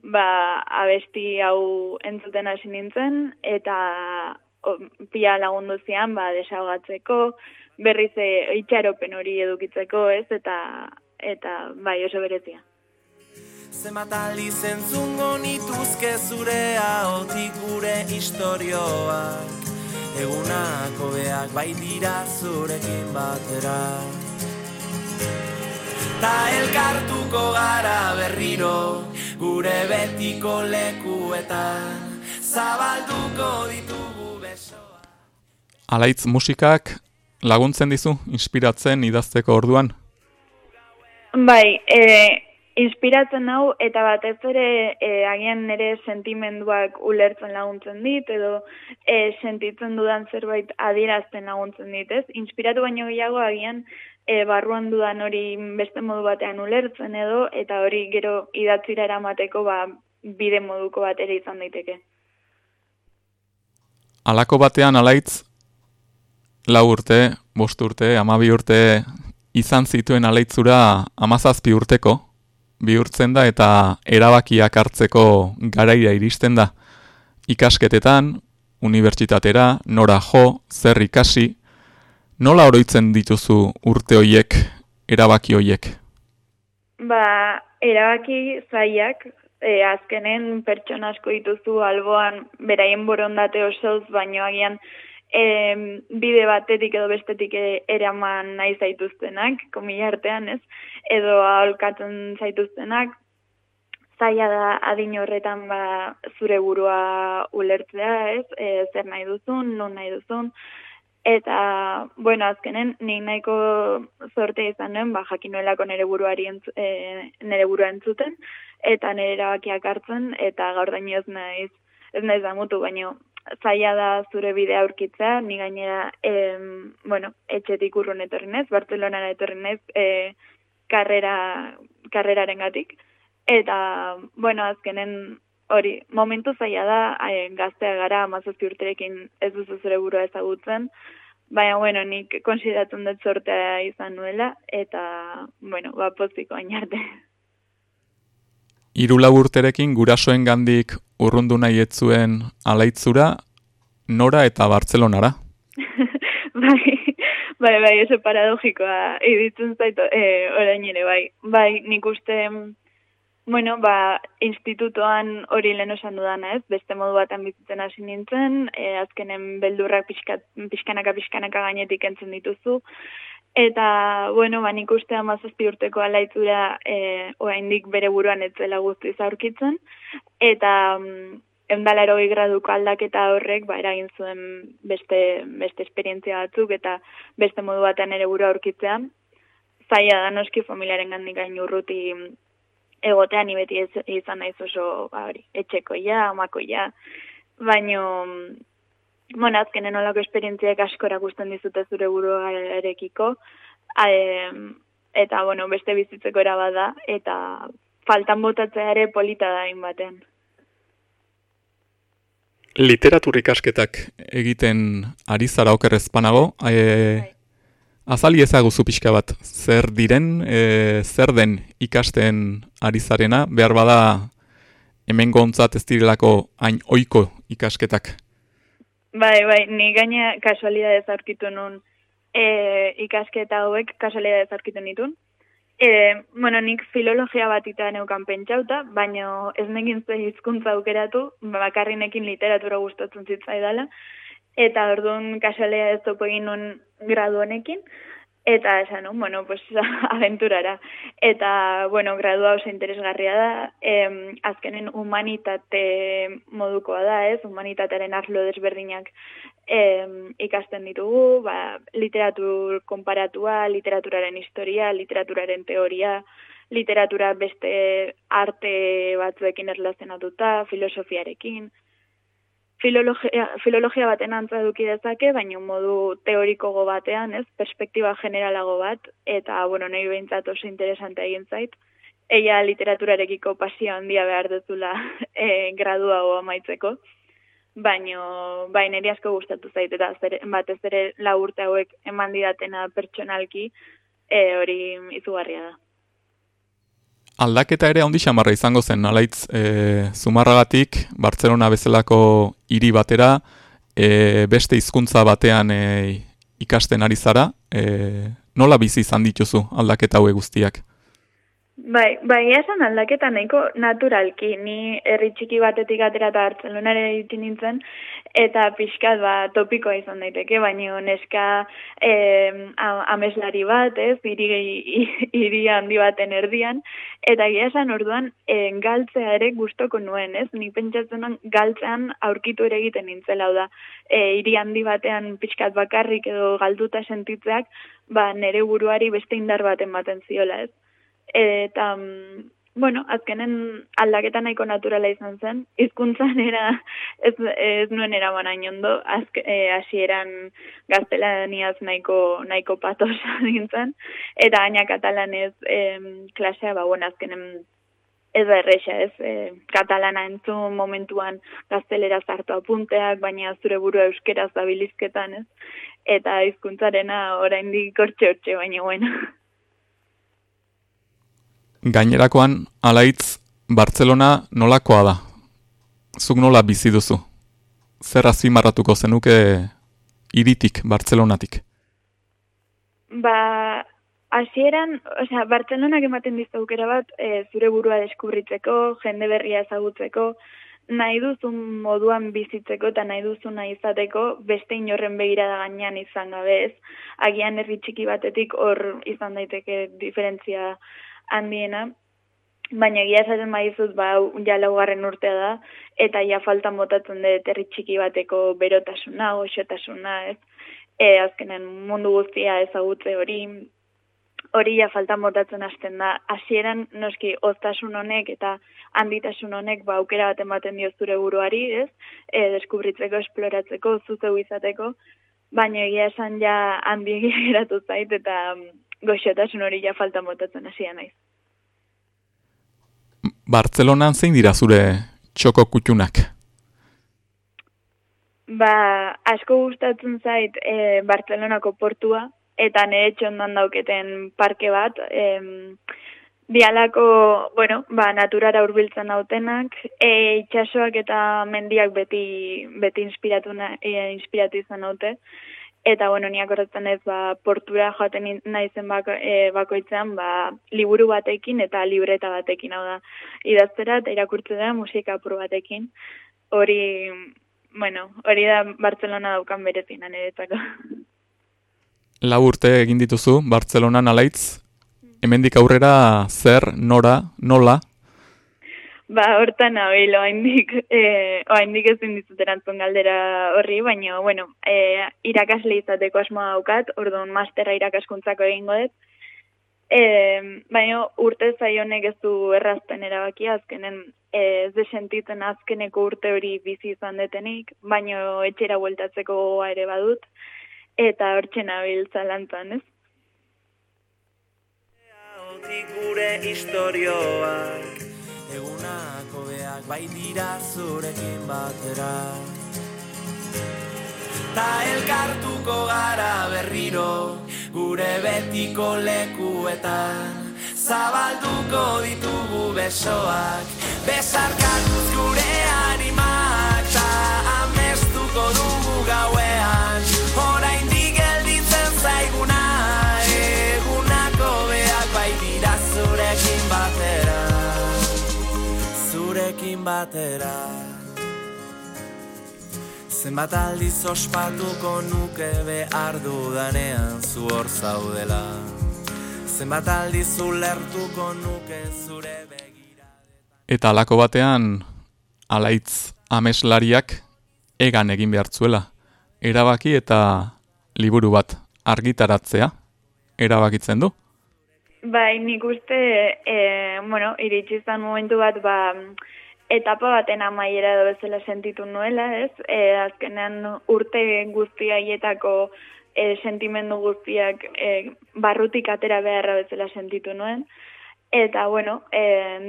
ba, abesti hau entzuten hasi nintzen, eta o, pia lagundu zian, ba, desaugatzeko, berriz e, itxaropen hori edukitzeko, ez, eta, eta bai, oso berezia. Zenbat aldiz entzungo nituzke zure ahotik gure istorioak? Egunako beak bai dira zurekin batera. Ta elkartuko gara berriro gure betiko lekuetan. Zabalduko ditugu besoa Alaitz musikak laguntzen dizu, inspiratzen idazteko orduan? Bai, e, inspiratzen hau eta batez ere e, agian nire sentimenduak ulertzen laguntzen dit edo e, sentitzen dudan zerbait adierazten laguntzen dit, ez? Inspiratu baino gehiago agian e, barruan dudan hori beste modu batean ulertzen edo eta hori gero idatzira eramateko ba, bide moduko bat ere izan daiteke. Alako batean alaitz lau urte, bost urte, amabi urte izan zituen alaitzura amazazpi urteko, bihurtzen da eta erabakiak hartzeko garaia iristen da. Ikasketetan, unibertsitatera, nora jo, zer ikasi, nola oroitzen dituzu urte hoiek, erabaki hoiek? Ba, erabaki zaiak, e, azkenen pertsona asko dituzu alboan beraien borondate osoz, baino agian e, bide batetik edo bestetik e- eraman nahi zaituztenak, komila artean ez, edo aholkatzen zaituztenak, zaila da adin horretan ba, zure burua ulertzea, ez, e, zer nahi duzun, non nahi duzun, eta, bueno, azkenen, nik nahiko zorte izan nuen, ba, jakinuelako nere buruari entz, e, nere burua entzuten, eta nire erabakiak hartzen, eta gaur ez naiz, ez naiz da mutu, baino, zaila da zure bidea aurkitzea, ni gainera, em, bueno, etxetik urrun etorri nez, Barcelonara etorri nez, e, karrera, karreraren gatik. Eta, bueno, azkenen hori, momentu zaila da, e, gaztea gara, amazazpi urterekin ez duzu zure burua ezagutzen, baina, bueno, nik konsideratzen dut sortea izan nuela, eta, bueno, ba, poziko arte. Hiru lau urterekin gurasoen gandik urrundu nahi etzuen alaitzura, nora eta Bartzelonara? *laughs* bai, bai, bai, oso paradogikoa iditzen zaito, e, orain ere, bai. Bai, nik uste, bueno, ba, institutoan hori lehen osan dudana, ez? Beste modu batean bizitzen hasi nintzen, e, azkenen beldurrak pixka, pixkanaka pixkanaka gainetik entzun dituzu, Eta, bueno, ba, nik uste amazazpi urteko alaitzura e, oraindik bere buruan etzela guztiz aurkitzen. Eta mm, eundala erogei graduko aldaketa horrek, ba, eragin zuen beste, beste esperientzia batzuk eta beste modu batean ere burua aurkitzea. Zaila da noski familiaren gandik gain urruti egotean ni beti ez, izan naiz oso ba, hori, etxekoia, amakoia, baino bueno, azkenen olako esperientziak asko erakusten dizute zure burua erekiko, eta, bueno, beste bizitzeko erabada, eta faltan botatzea ere polita da baten. Literatur ikasketak egiten ari zara okerrezpanago, e, azali ezaguzu pixka bat, zer diren, e, zer den ikasten ari zarena, behar bada hemen gontzat ez direlako hain oiko ikasketak. Bai, bai, ni gaina kasualidadez aurkitu nun e, ikasketa hauek kasualidadez aurkitu nitun. E, bueno, nik filologia bat eta neukan pentsauta, baina ez nekin ze hizkuntza aukeratu, bakarrinekin literatura gustatzen zitzaidala, eta orduan kasualidadez topo egin nun gradu honekin. Eta esan, no? bueno, pues, *laughs* aventurara. Eta, bueno, gradua oso interesgarria da, em, azkenen humanitate modukoa da, ez? Humanitatearen arlo desberdinak em, ikasten ditugu, ba, literatur konparatua, literaturaren historia, literaturaren teoria, literatura beste arte batzuekin erlazionatuta, filosofiarekin, filologia, filologia baten antza eduki dezake, baina modu teorikogo batean, ez, perspektiba generalago bat, eta, bueno, nahi behintzat oso interesante egin zait, eia literaturarekiko pasio handia behar duzula *laughs* e, graduago amaitzeko, baino bai niri asko gustatu zait eta zer, batez ere lau urte hauek eman didatena pertsonalki e, hori izugarria da. Aldaketa ere handi xamarra izango zen, alaitz e, Zumarragatik, Bartzelona bezalako hiri batera, e, beste hizkuntza batean e, ikasten ari zara, e, nola bizi izan dituzu aldaketa hauek guztiak? Bai, bai, esan aldaketa nahiko naturalki, ni herri txiki batetik atera eta Bartzelonare ditin nintzen, eta pixkat ba, topikoa izan daiteke, baina neska eh, ameslari bat, ez, iri, iri handi baten erdian, eta gira esan orduan eh, galtzea ere gustoko nuen, ez, ni pentsatzen galtzean aurkitu ere egiten nintzela, da, eh, iri handi batean pixkat bakarrik edo galduta sentitzeak, ba, nere buruari beste indar baten baten ziola, ez eta mm, bueno, azkenen aldaketa nahiko naturala izan zen, hizkuntzan era ez, ez nuen eraman ondo, e, hasieran gaztelaniaz nahiko, nahiko patos gintzen, *laughs* eta aina katalanez e, klasea, ba, bueno, azkenen ez da erresa, ez, e, katalana entzun momentuan gaztelera zartu apunteak, baina zure buru euskeraz da bilizketan, ez, eta hizkuntzarena oraindik hortxe hortxe, baina bueno. Gainerakoan, alaitz, Bartzelona nolakoa da? Zuk nola bizi duzu? Zer azpimarratuko zenuke iritik, Bartzelonatik? Ba, hasieran, osea, Bartzelonak ematen dizu aukera bat, e, zure burua deskubritzeko, jende berria ezagutzeko, nahi duzun moduan bizitzeko eta nahi duzun nahi izateko beste inorren begirada gainean izan gabe ez. Agian herri txiki batetik hor izan daiteke diferentzia handiena, baina egia esaten maizut ba, ja laugarren urtea da, eta ja falta motatzen dut herri txiki bateko berotasuna, goxotasuna, ez? E, azkenen mundu guztia ezagutze hori, hori ja falta motatzen hasten da. Hasieran noski oztasun honek eta handitasun honek ba aukera bat ematen dio zure buruari, ez? E, deskubritzeko, esploratzeko, zuzeu izateko, baina egia esan ja handi *laughs* geratu zait eta goxotasun hori ja falta motatzen hasia naiz. Bartzelonan zein dira zure txoko kutxunak? Ba, asko gustatzen zait e, Bartzelonako portua, eta nire txondan dauketen parke bat, e, dialako, bueno, ba, naturara hurbiltzen dautenak, e, itxasoak eta mendiak beti, beti inspiratu, na, e, inspiratu izan daute, Eta, bueno, niak horretzen ez, ba, portura joaten naizen bako, e, bakoitzean, ba, liburu batekin eta libreta batekin, hau da, idaztera eta irakurtze da musika apur batekin. Hori, bueno, hori da Bartzelona daukan berezina niretzako. La *laughs* urte egin dituzu, Bartzelona nalaitz, hemendik aurrera zer, nora, nola, Ba, hortan nabil, oaindik, *laughs* oaindik ezin dizut erantzun galdera horri, baina, bueno, eh, irakasle izateko asmoa daukat, orduan masterra irakaskuntzako egingo dut. Eh, baina urte zaionek ez du errazten erabaki, azkenen eh, ez desentitzen azkeneko urte hori bizi izan detenik, baina etxera bueltatzeko ere badut, eta hortzen nabil zalantzan, ez? gure historioak Egunako beak bai dira zurekin batera. Ta elkartuko gara berriro Gure betiko lekuetan. Zabalduko ditugu besoak Besarkatuz gure animak. Ta amestuko dugu gauean zurekin batera Zenbat aldiz ospatuko nuke behar dudanean zu hor zaudela Zenbat aldiz ulertuko nuke zure begira Eta alako batean, alaitz ameslariak egan egin behartzuela. Erabaki eta liburu bat argitaratzea, erabakitzen du. Bai, nik uste, e, bueno, iritsi izan momentu bat, ba, etapa baten amaiera edo bezala sentitu nuela, ez? E, azkenean urte guzti haietako e, sentimendu guztiak e, barrutik atera beharra bezala sentitu nuen. Eta, bueno, e,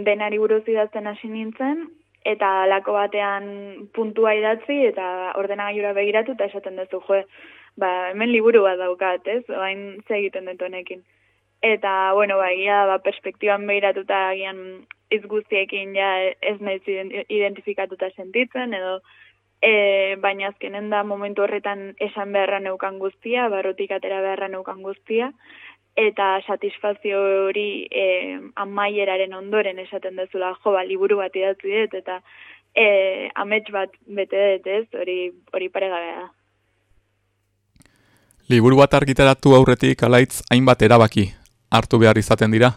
denari buruz idazten hasi nintzen, eta lako batean puntua idatzi, eta ordenagailura begiratu, eta esaten duzu, jo, ba, hemen liburu bat daukat, ez? Oain ze egiten dut honekin. Eta, bueno, ba, egia, ba, perspektiban behiratuta agian iz guztiekin ja ez naiz ident- identifikatuta sentitzen, edo e, baina azkenen da momentu horretan esan beharra neukan guztia, barrutik atera beharra neukan guztia, eta satisfazio hori e, amaieraren ondoren esaten dezula, jo, ba, liburu bat idatzi dut, eta e, amets bat bete dut, ez, hori, hori paregabea da. Liburu bat argitaratu aurretik alaitz hainbat erabaki hartu behar izaten dira.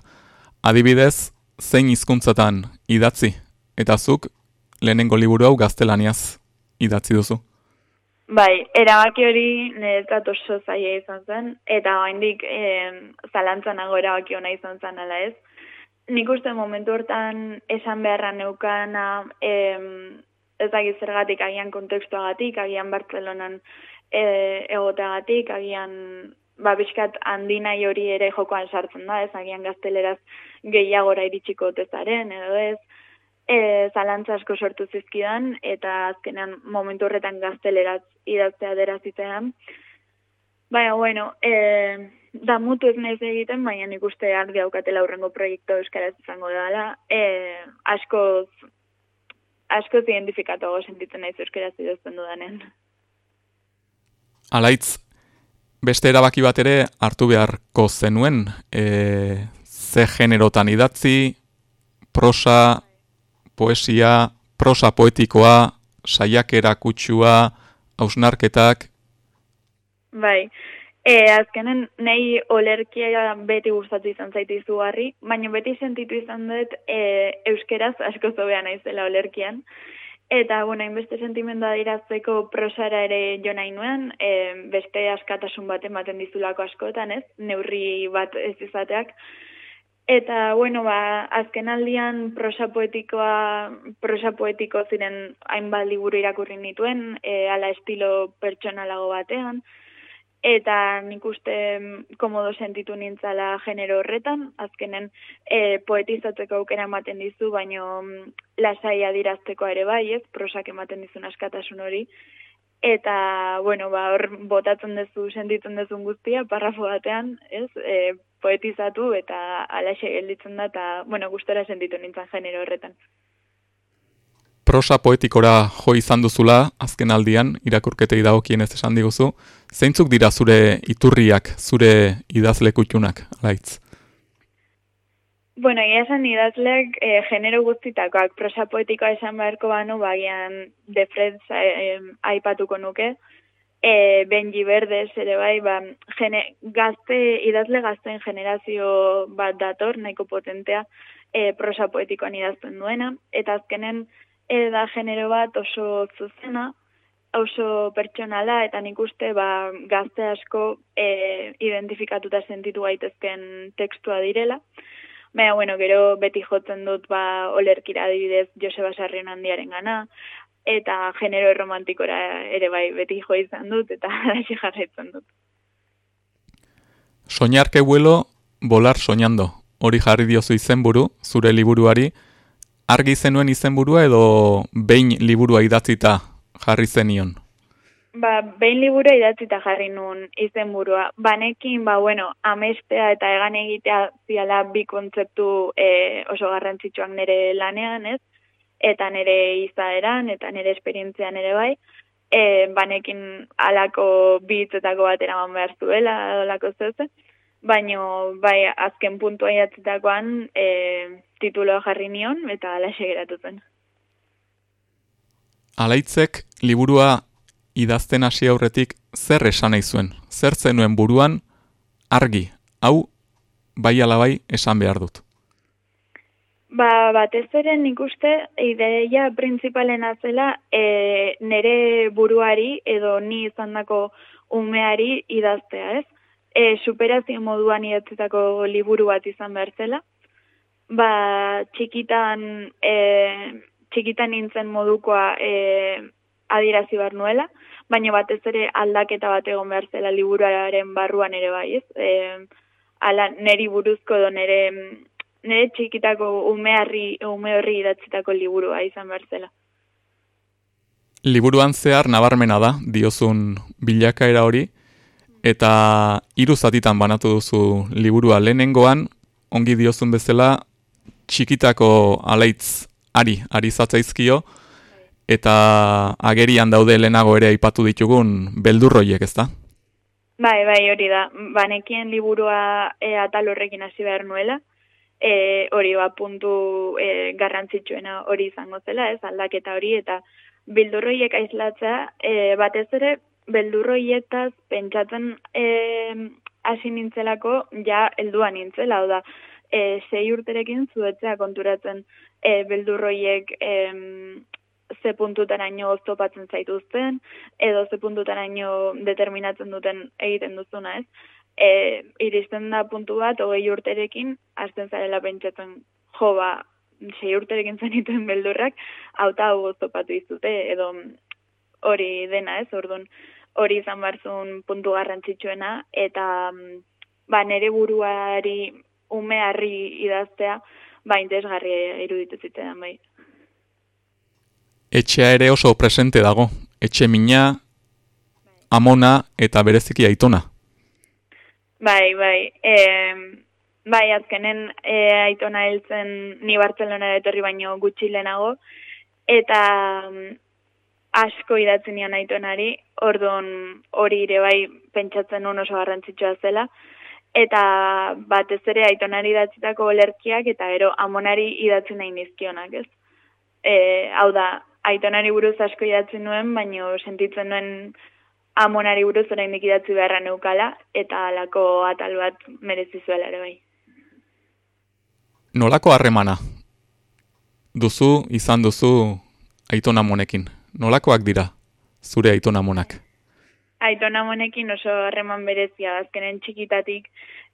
Adibidez, zein hizkuntzatan idatzi, eta zuk lehenengo liburu hau gaztelaniaz idatzi duzu. Bai, erabaki hori niretzat oso zaila izan zen, eta oraindik eh, zalantzan nago erabaki ona izan zen ala ez. Nik uste momentu hortan esan beharra neukana, em, ez dakit zergatik, agian kontekstuagatik, agian Bartzelonan e, egoteagatik, agian ba, bizkat handinai hori ere jokoan sartzen da, ez agian gazteleraz gehiagora iritsiko tezaren, edo ez, e, zalantza asko sortu zizkidan, eta azkenean momentu horretan gazteleraz idaztea dera zitzean. Baina, bueno, e, da mutu ez naiz egiten, baina nik uste argi daukatela aurrengo proiektu euskaraz izango dela. E, askoz, askoz identifikatuago sentitzen naiz euskaraz idazten dudanen. Alaitz, beste erabaki bat ere hartu beharko zenuen, e, ze generotan idatzi, prosa, poesia, prosa poetikoa, saiakera kutsua, hausnarketak, Bai, e, azkenen nahi olerkia beti gustatu izan zaite izugarri, baina beti sentitu izan dut e, euskeraz asko zobea naizela olerkian. Eta, bueno, hainbeste sentimendua dirazteko prosara ere jo nahi nuen, e, beste askatasun bat ematen dizulako askotan, ez? Neurri bat ez izateak. Eta, bueno, ba, azken aldian prosa poetikoa, prosa poetiko ziren hainbat liburu irakurri nituen, e, ala estilo pertsonalago batean, eta nik uste mm, komodo sentitu nintzala genero horretan, azkenen e, poetizatzeko aukera ematen dizu, baino mm, lasai adirazteko ere bai, ez, prosak ematen dizun askatasun hori, eta, bueno, ba, hor botatzen duzu, sentitzen duzun guztia, parrafo batean, ez, e, poetizatu eta alaxe gelditzen da, eta, bueno, gustora sentitu nintzen genero horretan. Prosa poetikora jo izan duzula, azken aldian, irakurketei dagokienez esan diguzu, zeintzuk dira zure iturriak, zure idazle kutxunak, alaitz? Bueno, egia esan idazleak e, genero guztitakoak prosa poetikoa esan beharko banu, bagian de Fred e, aipatuko nuke, e, Benji Verdes ere bai, ba, gene, gazte, idazle gazten generazio bat dator, nahiko potentea, e, prosa poetikoan idazten duena, eta azkenen da genero bat oso zuzena, oso pertsonala, eta nik uste ba, gazte asko e, identifikatuta sentitu gaitezken tekstua direla. Baina, bueno, gero beti jotzen dut ba, olerkira adibidez Joseba Sarrion handiaren gana, eta genero romantikora ere bai beti jo izan dut, eta *laughs* hasi jarraitzen dut. Soñar que vuelo, volar soñando. Hori jarri diozu izenburu, zure liburuari. Argi zenuen izenburua edo behin liburua idatzita jarri zenion? Ba, behin liburu idatzita jarri nun izenburua. Banekin, ba, bueno, amestea eta egan egitea ziala bi kontzeptu e, oso garrantzitsuak nire lanean, ez? Eta nire izaeran, eta nire esperientzian ere bai. E, banekin alako bi hitzetako bat eraman behar zuela, olako zeuzen. Baina, bai, azken puntua idatzitakoan e, tituloa jarri nion, eta alaxe geratu zen. Alaitzek liburua idazten hasi aurretik zer esan nahi zuen, zer zenuen buruan argi, hau bai alabai esan behar dut. Ba, batez ere nik uste ideia printzipalena zela e, nere buruari edo ni izandako umeari idaztea, ez? E, superazio moduan idatzetako liburu bat izan behar zela. Ba, txikitan, e, txikitan nintzen modukoa e, adierazi behar nuela, baina batez ere aldaketa bat egon behar zela liburuaren barruan ere bai, ez? E, ala, neri buruzko edo nere nire txikitako umearri, ume horri idatzitako liburua izan behar zela. Liburuan zehar nabarmena da, diozun bilakaera hori, eta hiru zatitan banatu duzu liburua lehenengoan, ongi diozun bezala, txikitako alaitz ari, ari zatzaizkio, eta agerian daude lehenago ere aipatu ditugun beldurroiek, ezta? Bai, bai, hori da. Banekien liburua e, atal horrekin hasi behar nuela, e, hori ba puntu e, garrantzitsuena hori izango zela, ez aldaketa hori eta bildurroiek aislatzea e, batez ere beldurroietaz pentsatzen e, hasi nintzelako ja helduan nintzela, hau da, e, sei urterekin zuetzea konturatzen e, beldurroiek e, ze puntutaraino oztopatzen zaituzten, edo ze puntutaraino determinatzen duten egiten duzuna, ez? e, iristen da puntu bat, hogei urterekin, hasten zarela pentsatzen jo ba, sei urterekin zenituen beldurrak, hauta hau goztopatu izute, edo hori dena ez, orduan hori izan barzun puntu garrantzitsuena, eta ba, nere buruari umearri idaztea, ba, interesgarri iruditu zitean, bai. Etxea ere oso presente dago, etxe mina, amona eta bereziki aitona. Bai, bai. E, bai, azkenen e, aitona heltzen ni Bartzelona etorri baino gutxi lehenago, eta mm, asko idatzen nian aitonari, orduan hori ere bai pentsatzen un oso garrantzitsua zela, eta batez ere aitonari idatzitako olerkiak eta ero amonari idatzen nahi nizkionak, ez? E, hau da, aitonari buruz asko idatzen nuen, baino sentitzen nuen amonari buruz orain idatzi beharra neukala, eta alako atal bat merezi zuela ere bai. Nolako harremana? Duzu, izan duzu, aiton amonekin. Nolakoak dira, zure aiton amonak? Aiton amonekin oso harreman berezia, azkenen txikitatik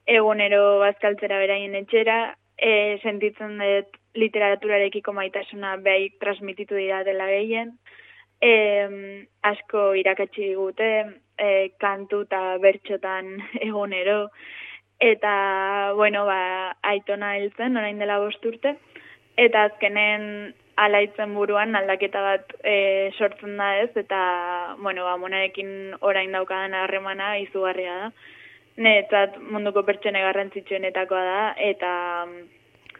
egunero bazkaltzera beraien etxera, e, sentitzen dut literaturarekiko maitasuna behaik transmititu dira dela gehien, e, asko irakatsi digute, e, kantu eta bertxotan *laughs* egunero, eta, bueno, ba, aitona heltzen, orain dela bosturte, eta azkenen alaitzen buruan aldaketa bat e, sortzen da ez, eta, bueno, ba, monarekin orain daukadan harremana izugarria da. Netzat munduko pertsone garrantzitsuenetakoa da, eta,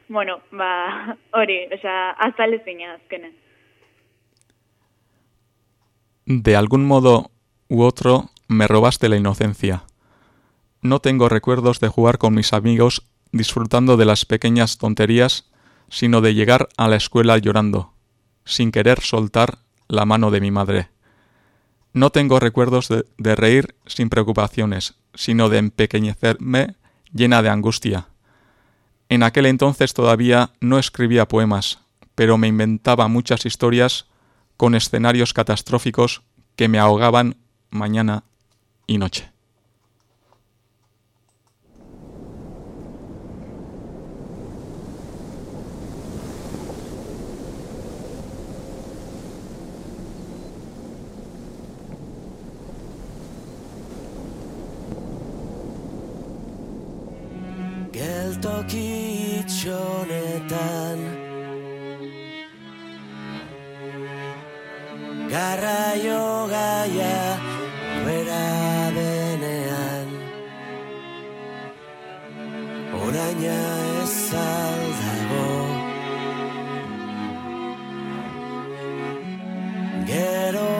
bueno, ba, *laughs* hori, osea, azalezina azkenen. De algún modo u otro me robaste la inocencia. No tengo recuerdos de jugar con mis amigos disfrutando de las pequeñas tonterías, sino de llegar a la escuela llorando, sin querer soltar la mano de mi madre. No tengo recuerdos de, de reír sin preocupaciones, sino de empequeñecerme llena de angustia. En aquel entonces todavía no escribía poemas, pero me inventaba muchas historias con escenarios catastróficos que me ahogaban mañana y noche. Itxonetan Garraio gaia bera denean. Oraina ez aldago Geroa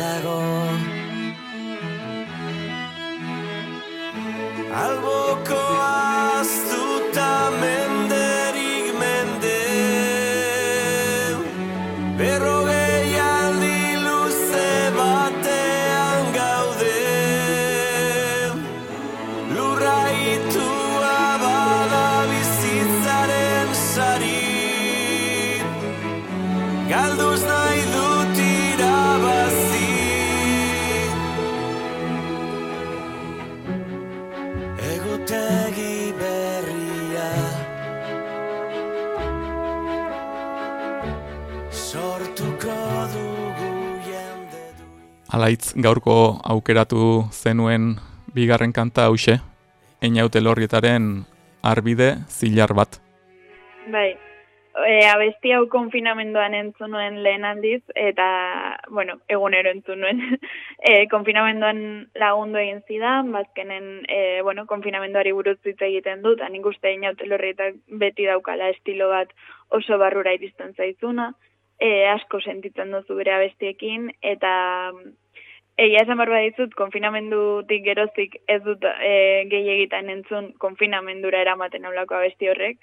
zer dago Alboko Alaitz gaurko aukeratu zenuen bigarren kanta hause, Einaute lorrietaren arbide zilar bat. Bai, e, abesti hau konfinamenduan entzun nuen lehen aldiz, eta, bueno, egunero entzun nuen. *laughs* e, konfinamenduan lagundu egin zidan, bazkenen, e, bueno, konfinamenduari buruz hitz egiten dut, nik uste inaute lorrietak beti daukala estilo bat oso barrura iristen zaizuna, e, asko sentitzen duzu bere abestiekin, eta Egia esan barba dizut, konfinamendutik gerozik ez dut e, gehiagitan entzun konfinamendura eramaten aulako abesti horrek,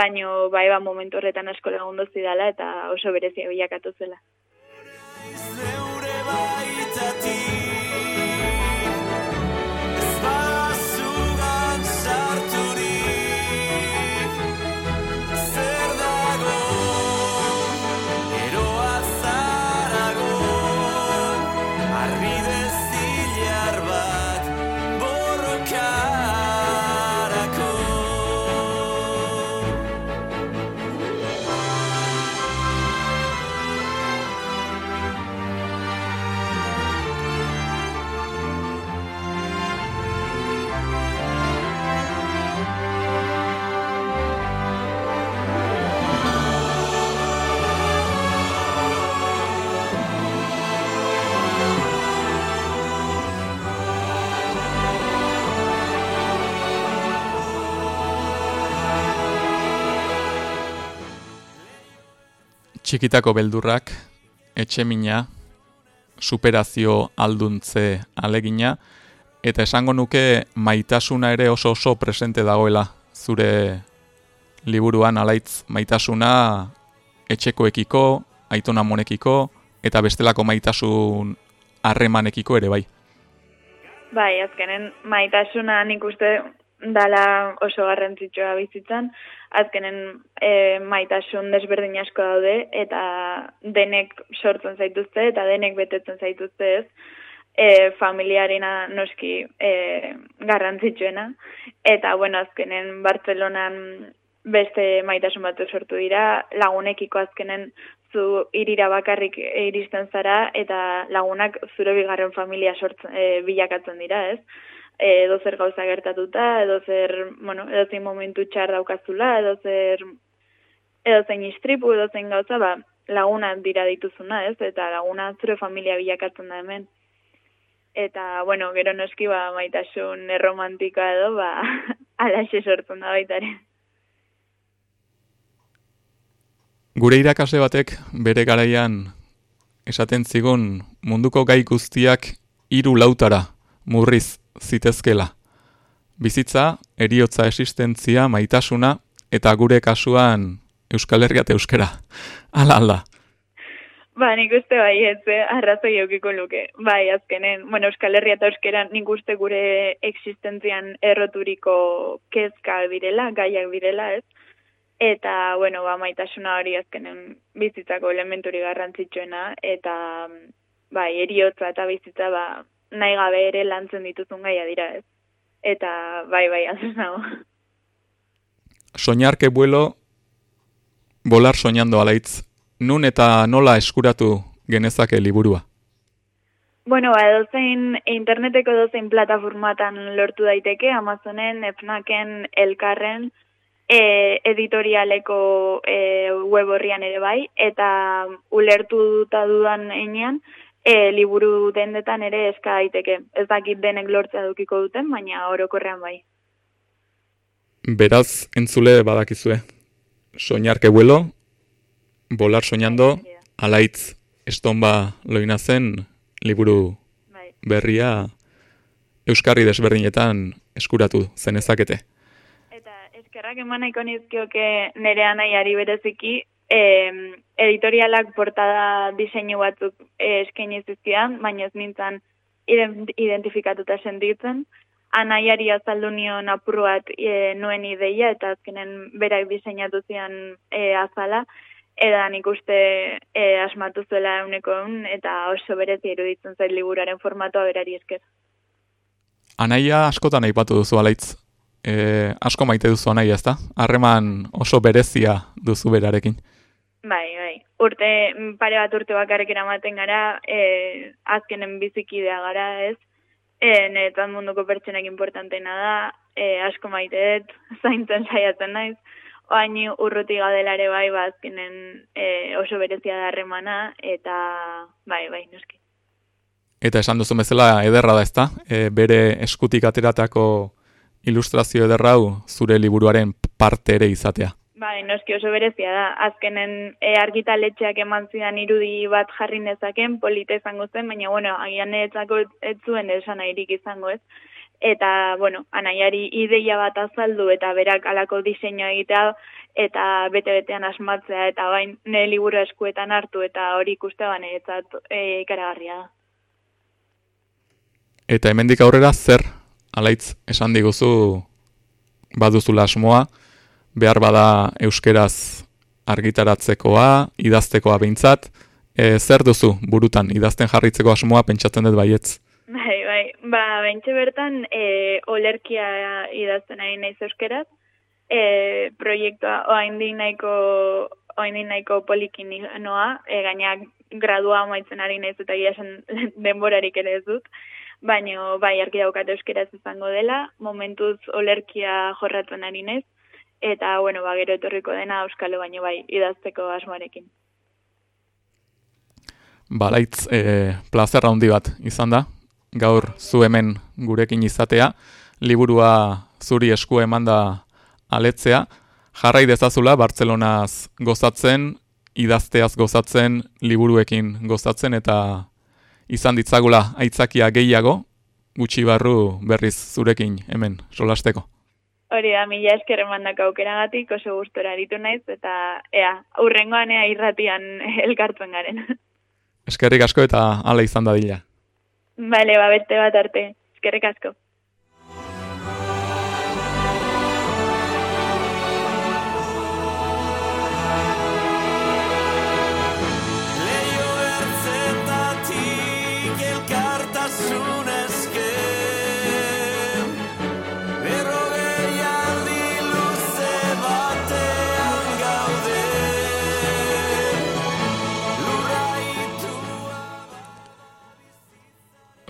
baino bai ba momentu horretan asko lagundu zidala eta oso berezia bilakatu zela. Zeure baitatik Txikitako beldurrak, etxemina, superazio alduntze alegina, eta esango nuke maitasuna ere oso oso presente dagoela zure liburuan alaitz maitasuna etxekoekiko, aitona monekiko, eta bestelako maitasun harremanekiko ere bai. Bai, azkenen maitasuna nik uste dala oso garrantzitsua bizitzan, azkenen e, maitasun desberdin asko daude, eta denek sortzen zaituzte, eta denek betetzen zaituzte ez, e, familiarena noski e, garrantzitsuena, eta bueno, azkenen Bartzelonan beste maitasun batzu sortu dira, lagunekiko azkenen zu irira bakarrik iristen zara, eta lagunak zure bigarren familia sortzen, e, bilakatzen dira, ez? Edo zer gauza gertatuta, edo zer, bueno, edo zein momentu txar daukazula, edo zer, edo zein istripu, edo zein gauza, ba, laguna dira dituzuna, ez? Eta laguna zure familia bilakatzen da hemen. Eta, bueno, gero noski, ba, maitasun erromantikoa edo, ba, *laughs* alaxe sortzen da baita ere. Gure irakasle batek bere garaian esaten zigun munduko gai guztiak hiru lautara murriz zitezkela. Bizitza, eriotza existentzia, maitasuna, eta gure kasuan Euskal Herria eta Euskara. Ala, ala. Ba, nik uste bai, ez, eh, arrazoi eukiko luke. Bai, azkenen, bueno, Euskal Herria eta Euskara nik uste gure existentzian erroturiko kezka birela, gaiak birela, ez? Eta, bueno, ba, maitasuna hori azkenen bizitzako elementuri garrantzitsuena, eta, bai, eriotza eta bizitza, ba, nahi gabe ere lantzen dituzun gaia dira, ez? Eta, bai, bai, azus nago. Soñar que vuelo, volar soñando alaitz. Nun eta nola eskuratu genezake liburua? Bueno, ba, edozein interneteko edozein plataformatan lortu daiteke, Amazonen, Fnaken, Elkarren, e, editorialeko e, web horrian ere bai, eta ulertu duta dudan einean, e, liburu dendetan ere eska daiteke. Ez dakit denek lortzea dukiko duten, baina orokorrean bai. Beraz, entzule badakizue. Soñar que vuelo, volar soñando, alaitz estonba loina zen liburu Bai. berria Euskarri desberdinetan eskuratu zenezakete. Eta eskerrak eman nahiko nizkioke nere anaiari bereziki, eh, editorialak portada diseinu batzuk eh, eskaini zizkidan, baina ez nintzen ident- identifikatuta sentitzen. Anaiari azaldu nion apur bat e, nuen ideia eta azkenen berak diseinatu zian e, azala, eta nik uste e, asmatu zuela euneko eun, eta oso berezi iruditzen zait liburaren formatoa berari esker. Anaia askotan aipatu duzu alaitz. E, asko maite duzu anaia, ezta? Harreman oso berezia duzu berarekin. Bai, bai. urte, mm, pare bat urte bakarrik eramaten gara, e, azkenen bizikidea gara, ez? E, Neretzat munduko pertsonak importanteena da, e, asko maite dut, *laughs* zaintzen saiatzen naiz, oain urruti gadelare bai, ba, azkenen e, oso berezia da harremana, eta bai, bai, noski. Eta esan duzu bezala ederra da ezta? E, bere eskutik ateratako ilustrazio ederra hau zure liburuaren parte ere izatea. Bai, noski oso berezia da. Azkenen e, argitaletxeak eman zidan irudi bat jarri nezaken, polita izango zen, baina, bueno, agian netzako ez zuen esan ahirik izango ez. Eta, bueno, anaiari ideia bat azaldu eta berak alako diseinua egitea eta bete-betean asmatzea eta bain ne liburu eskuetan hartu eta hori ikuste ba niretzat e, ikaragarria da. Eta hemendik aurrera zer alaitz esan diguzu baduzula asmoa, behar bada euskeraz argitaratzekoa, idaztekoa behintzat, e, zer duzu burutan? Idazten jarritzeko asmoa pentsatzen dut baietz? Bai, bai, ba, bentsa bertan e, olerkia idazten ari naiz euskeraz, e, proiektua oaindi nahiko oaindi nahiko polikin noa, e, gainak gradua amaitzen ari naiz eta esan *laughs* denborarik ere ez dut, baina bai argi daukat euskeraz izango dela, momentuz olerkia jorratzen ari naiz, eta bueno, ba, gero etorriko dena euskalo baino bai idazteko asmoarekin. Balaitz, e, plazer handi bat izan da, gaur zu hemen gurekin izatea, liburua zuri esku eman da aletzea, jarrai dezazula Bartzelonaz gozatzen, idazteaz gozatzen, liburuekin gozatzen, eta izan ditzagula aitzakia gehiago, gutxi barru berriz zurekin hemen solasteko. Hori da, mila esker emandako aukeragatik oso gustora aritu naiz, eta ea, urrengoan ea irratian *laughs* elkartzen garen. Eskerrik asko eta hala izan da dila. Bale, ba, beste bat arte. Eskerrik asko.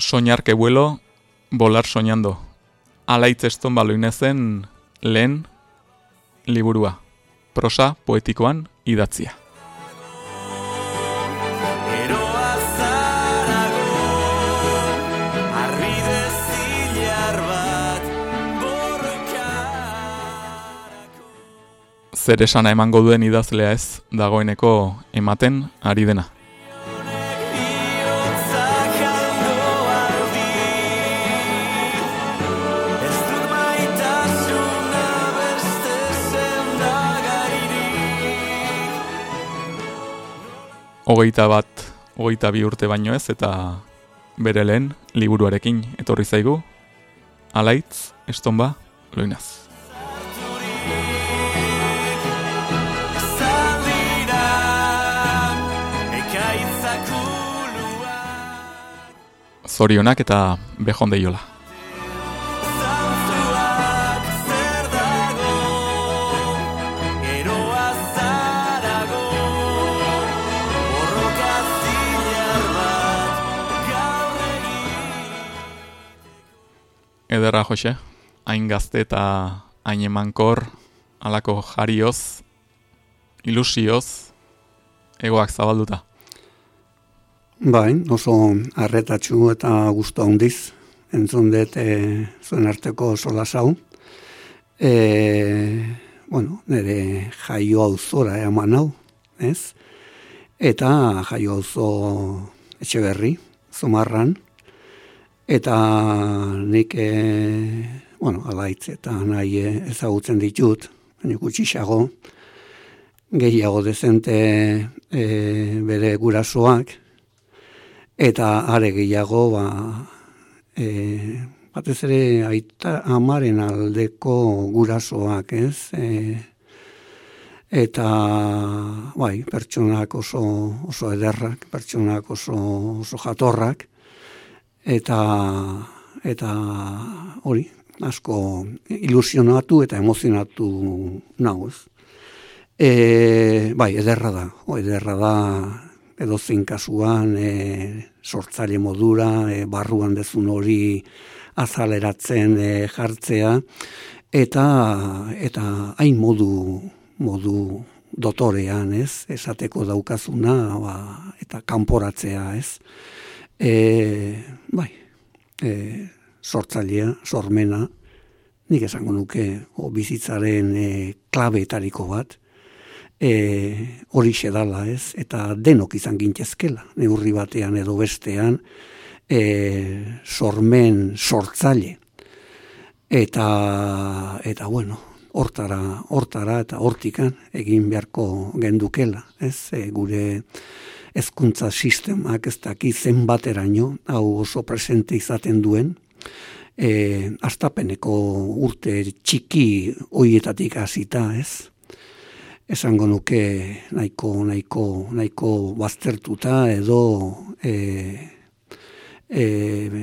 Soñar que vuelo, volar soñando. Alaitz eston baloinezen lehen liburua. Prosa poetikoan idatzia. Zer esana emango duen idazlea ez dagoeneko ematen ari dena. Hogeita bat, hogeita bi urte baino ez, eta bere lehen liburuarekin etorri zaigu. Alaitz, estonba, loinaz. Zorionak eta bejondeiola. Ederra, Jose, hain gazte eta hain emankor, alako jarioz, ilusioz, egoak zabalduta. Bai, oso arretatxu eta gusto handiz, entzun dut e, zuen arteko sola zau. E, bueno, nire jaio hau zora eman hau, ez? Eta jaio hau zo etxe berri, zumarran. Eta nik, e, bueno, alaitz eta nahi e, ezagutzen ditut, baina gutxixago, gehiago dezente e, bere gurasoak, eta are gehiago, ba, e, batez ere aita amaren aldeko gurasoak, ez? E, eta, bai, pertsonak oso, oso ederrak, pertsonak oso, oso jatorrak, eta, eta hori, asko ilusionatu eta emozionatu nauz. E, bai, ederra da, o, ederra da edo zein kasuan e, sortzaile modura, e, barruan dezun hori azaleratzen e, jartzea, eta eta hain modu modu dotorean, ez? Esateko daukazuna, ba, eta kanporatzea, ez? E, bai, e, sortzailea, sormena, nik esango nuke o, bizitzaren e, klabeetariko bat, e, hori xedala, ez? Eta denok izan gintezkela, neurri batean edo bestean, e, sormen sortzaile. Eta, eta bueno, hortara, hortara eta hortikan egin beharko gendukela, ez? E, gure hezkuntza sistemak ez daki zenbateraino, hau oso presente izaten duen, e, astapeneko urte txiki hoietatik hasita, ez? Esango nuke nahiko nahiko nahiko baztertuta edo e, e,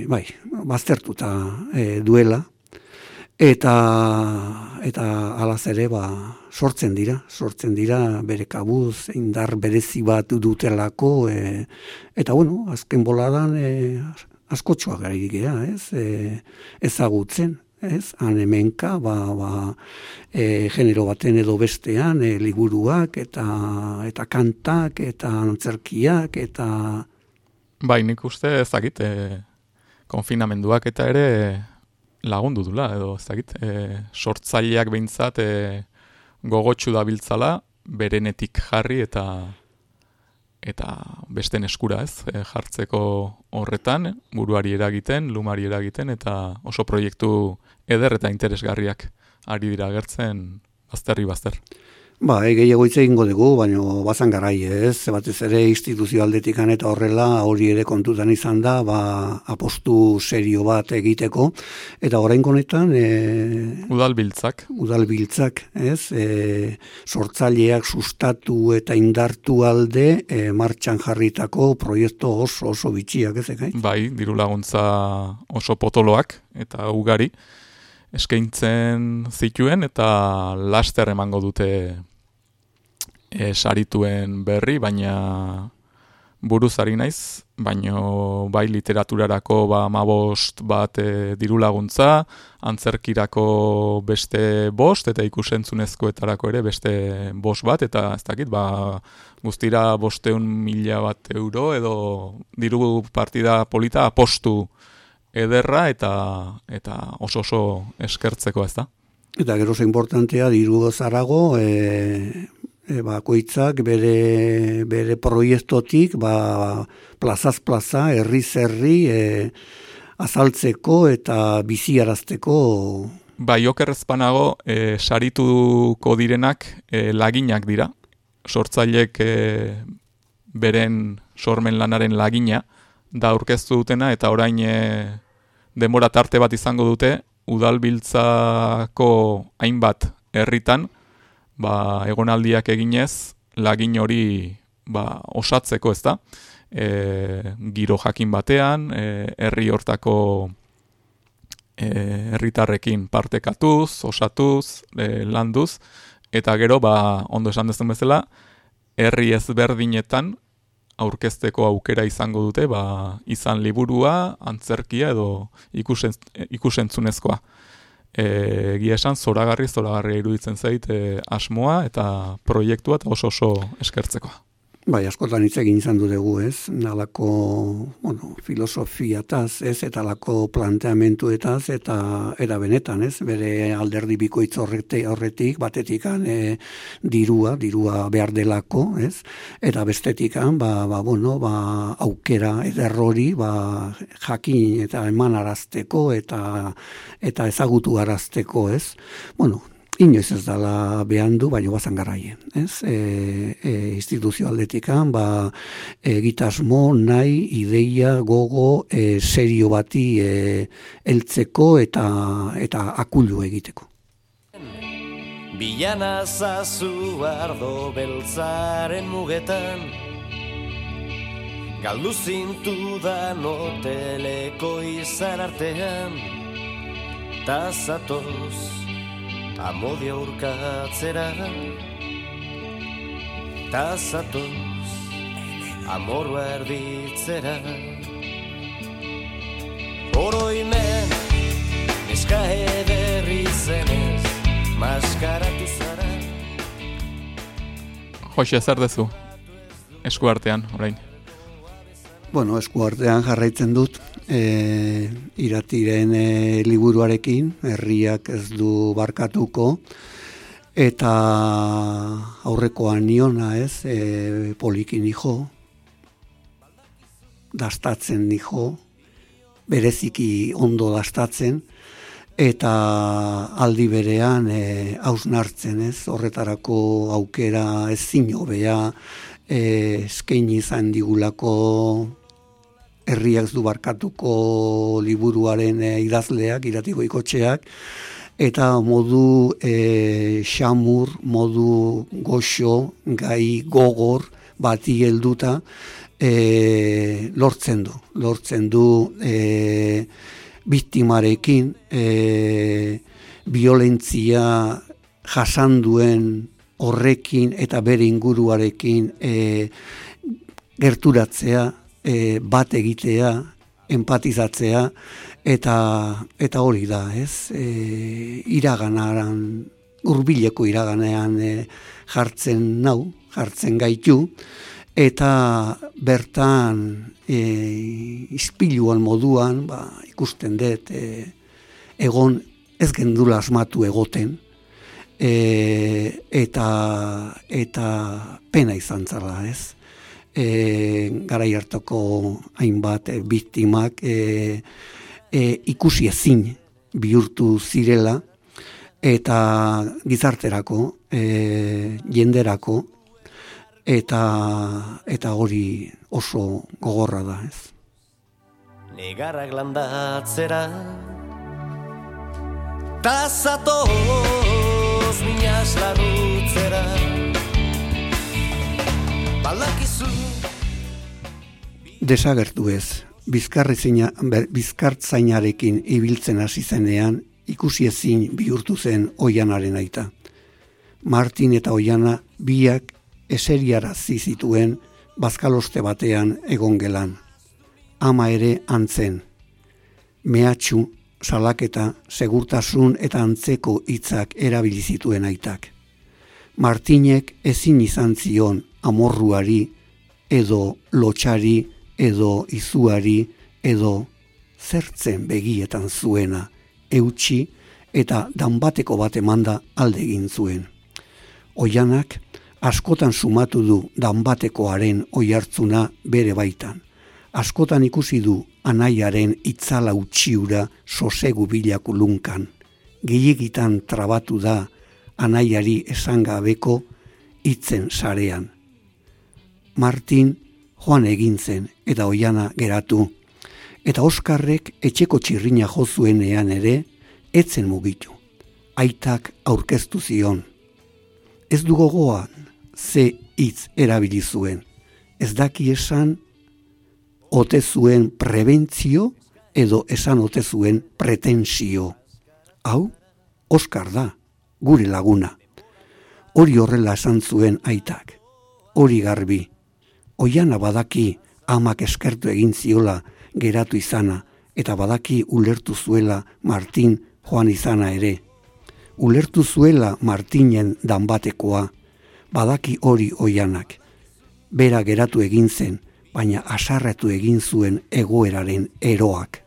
bai, baztertuta e, duela eta eta alaz ere ba, sortzen dira, sortzen dira bere kabuz indar berezi bat dutelako e, eta bueno, azken boladan e, askotxoa gari gea, ez? E, ezagutzen, ez? Han hemenka, ba, ba, e, genero baten edo bestean, e, liburuak eta eta kantak eta antzerkiak eta Bai, nik uste ezagit, e, konfinamenduak eta ere lagundu dula, edo ezagit, e, sortzaileak behintzat e, gogotxu dabiltzala, berenetik jarri eta eta besten eskura ez, e, jartzeko horretan, buruari eragiten, lumari eragiten, eta oso proiektu eder eta interesgarriak ari dira agertzen bazterri bazter. Ba, e, gehiago hitz egingo dugu, baina bazan garai ez, batez ere instituzio aldetikan eta horrela hori ere kontutan izan da, ba, apostu serio bat egiteko, eta orain konetan... E, udalbiltzak. Udalbiltzak, ez, e, sortzaileak sustatu eta indartu alde e, martxan jarritako proiektu oso oso bitxiak, ez ekai? Bai, diru laguntza oso potoloak eta ugari eskaintzen zituen eta laster emango dute e, sarituen berri, baina buruzari naiz, baino bai literaturarako ba mabost bat e, diru laguntza, antzerkirako beste bost, eta ikusentzunezkoetarako ere beste bost bat, eta ez dakit, ba, guztira bosteun mila bat euro, edo diru partida polita apostu ederra eta eta oso oso eskertzeko ez da. Eta gero ze importantea diru zarago e, e, bakoitzak bere, bere proiektotik ba, plazaz plaza, herri e, azaltzeko eta biziarazteko Bai, okerrezpanago, e, sarituko direnak e, laginak dira. Sortzailek e, beren sormen lanaren lagina da aurkeztu dutena eta orain e, denbora tarte bat izango dute udalbiltzako hainbat herritan ba, egonaldiak eginez lagin hori ba, osatzeko ez da e, giro jakin batean e, herri hortako e, herritarrekin partekatuz, osatuz, e, landuz eta gero ba, ondo esan dezen bezala herri ezberdinetan aurkezteko aukera izango dute, ba, izan liburua, antzerkia edo ikusen, ikusentzunezkoa. E, egia esan, zoragarri, zoragarri iruditzen zait e, asmoa eta proiektua eta oso oso eskertzekoa. Bai, askotan hitz egin izan dugu, ez? Nalako, bueno, filosofiataz, ez? Eta alako planteamentuetaz, eta era benetan, ez? Bere alderdi bikoitz horrete, horretik, batetikan e, dirua, dirua behar delako, ez? Eta bestetikan, ba, ba, bueno, ba, aukera ederrori, ba, jakin eta eman arazteko, eta, eta ezagutu arazteko, ez? Bueno, inoiz ez dala behan du, baina bazan garaien. Ez? E, e, instituzio aldetikan, ba, egitasmo, nahi, ideia, gogo, e, serio bati e, eltzeko eta, eta akullu egiteko. Bilana zazu ardo beltzaren mugetan Galdu zintu da noteleko izan artean Tazatoz amodia urkatzera Ta zatoz amorua erditzera Oroimen neska ederri zenez Maskaratu zara Jose, zer dezu? Esku artean, orain. Bueno, eskuartean jarraitzen dut, e, iratiren e, liburuarekin, herriak ez du barkatuko, eta aurrekoan niona ez, e, polikin ijo, dastatzen nijo, bereziki ondo dastatzen, eta aldi berean e, hausnartzen ez, horretarako aukera ez zinobea, e, eskaini izan digulako herriak du barkatuko liburuaren e, idazleak, iratiko ikotxeak, eta modu e, xamur, modu goxo, gai gogor, bati helduta e, lortzen du. Lortzen du e, biktimarekin e, violentzia jasanduen horrekin eta bere inguruarekin e, gerturatzea, e, bat egitea, empatizatzea, eta, eta hori da, ez? E, iraganaran, urbileko iraganean e, jartzen nau, jartzen gaitu, eta bertan e, izpiluan moduan, ba, ikusten dut, e, egon ez gendula asmatu egoten, e, eta eta pena izan zara, ez? E, garai hartako hainbat e, biktimak e, e, ikusi ezin bihurtu zirela eta gizarterako, e, jenderako eta eta hori oso gogorra da, ez? Negarrak landatzera Ta zatoz minas larrutzera Balakizu Desagertu ez, bizkarrizina, ber- bizkartzainarekin ibiltzen hasi zenean, ikusi ezin bihurtu zen oianaren aita. Martin eta oiana biak eseriarazi zituen bazkaloste batean egon gelan. Ama ere antzen. Mehatxu, salaketa, segurtasun eta antzeko hitzak erabili zituen aitak. Martinek ezin izan zion amorruari, edo lotxari, edo izuari, edo zertzen begietan zuena, eutxi eta danbateko bat emanda alde egin zuen. Oianak askotan sumatu du danbatekoaren oihartzuna bere baitan. Askotan ikusi du anaiaren itzala utxiura sosegu bilako lunkan. Gehiagitan trabatu da anaiari esangabeko hitzen sarean. Martin joan egin zen eta oiana geratu. Eta Oskarrek etxeko txirrina jo zuenean ere etzen mugitu. Aitak aurkeztu zion. Ez du gogoan ze hitz erabili zuen. Ez daki esan ote zuen prebentzio edo esan ote zuen pretensio. Hau, Oskar da, gure laguna. Hori horrela esan zuen aitak. Hori garbi. Oiana badaki amak eskertu egin ziola geratu izana eta badaki ulertu zuela Martin joan izana ere. Ulertu zuela Martinen danbatekoa, badaki hori oianak. Bera geratu egin zen, baina asarretu egin zuen egoeraren eroak.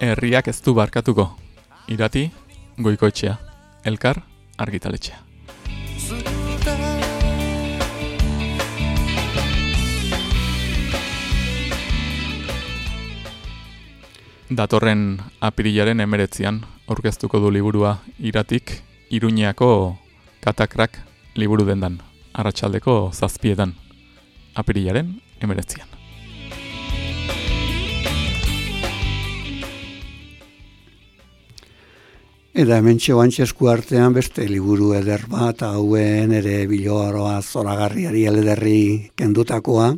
Herriak ez du barkatuko. Irati, goikoetxea. Elkar, argitaletxea. Datorren apirilaren emeretzian aurkeztuko du liburua iratik Iruñeako katakrak liburu dendan, arratsaldeko zazpietan, apirilaren emeretzian. Eta hemen esku artean beste liburu eder bat, hauen ere biloaroa zoragarriari elederri kendutakoa,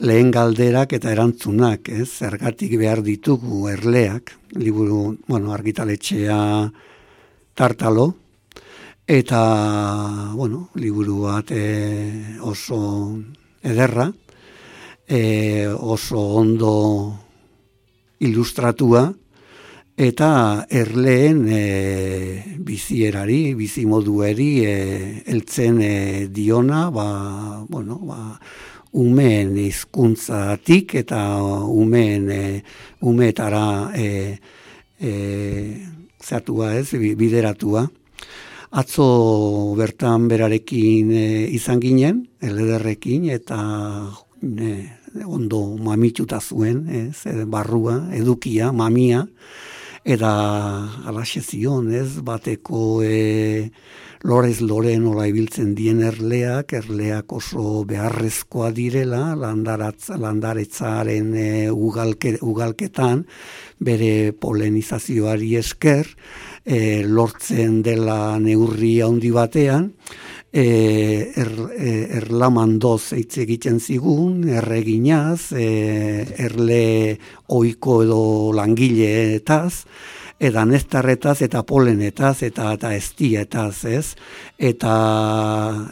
lehen galderak eta erantzunak, ez? Zergatik behar ditugu erleak, liburu, bueno, argitaletxea tartalo, eta, bueno, liburu bat e, oso ederra, e, oso ondo ilustratua, eta erleen e, bizierari, bizimodueri e, eltzen e, diona, ba, bueno, ba, umeen hizkuntzatik eta umeen e, umeetara e, e, zeatua ez, bi- bideratua. Atzo bertan berarekin e, izan ginen, elederrekin, eta ne, ondo mamituta zuen, ez, e, barrua, edukia, mamia, eta alaxe zion, ez, bateko e, lorez lore nola ibiltzen dien erleak, erleak oso beharrezkoa direla, landaratz, landaretzaren e, ugalke, ugalketan, bere polenizazioari esker, e, lortzen dela neurri handi batean, e, er, e, erlamandoz eitz egiten zigun, erreginaz, e, erle oiko edo langileetaz, eta nestarretaz eta polenetaz eta eta estietaz, ez? Eta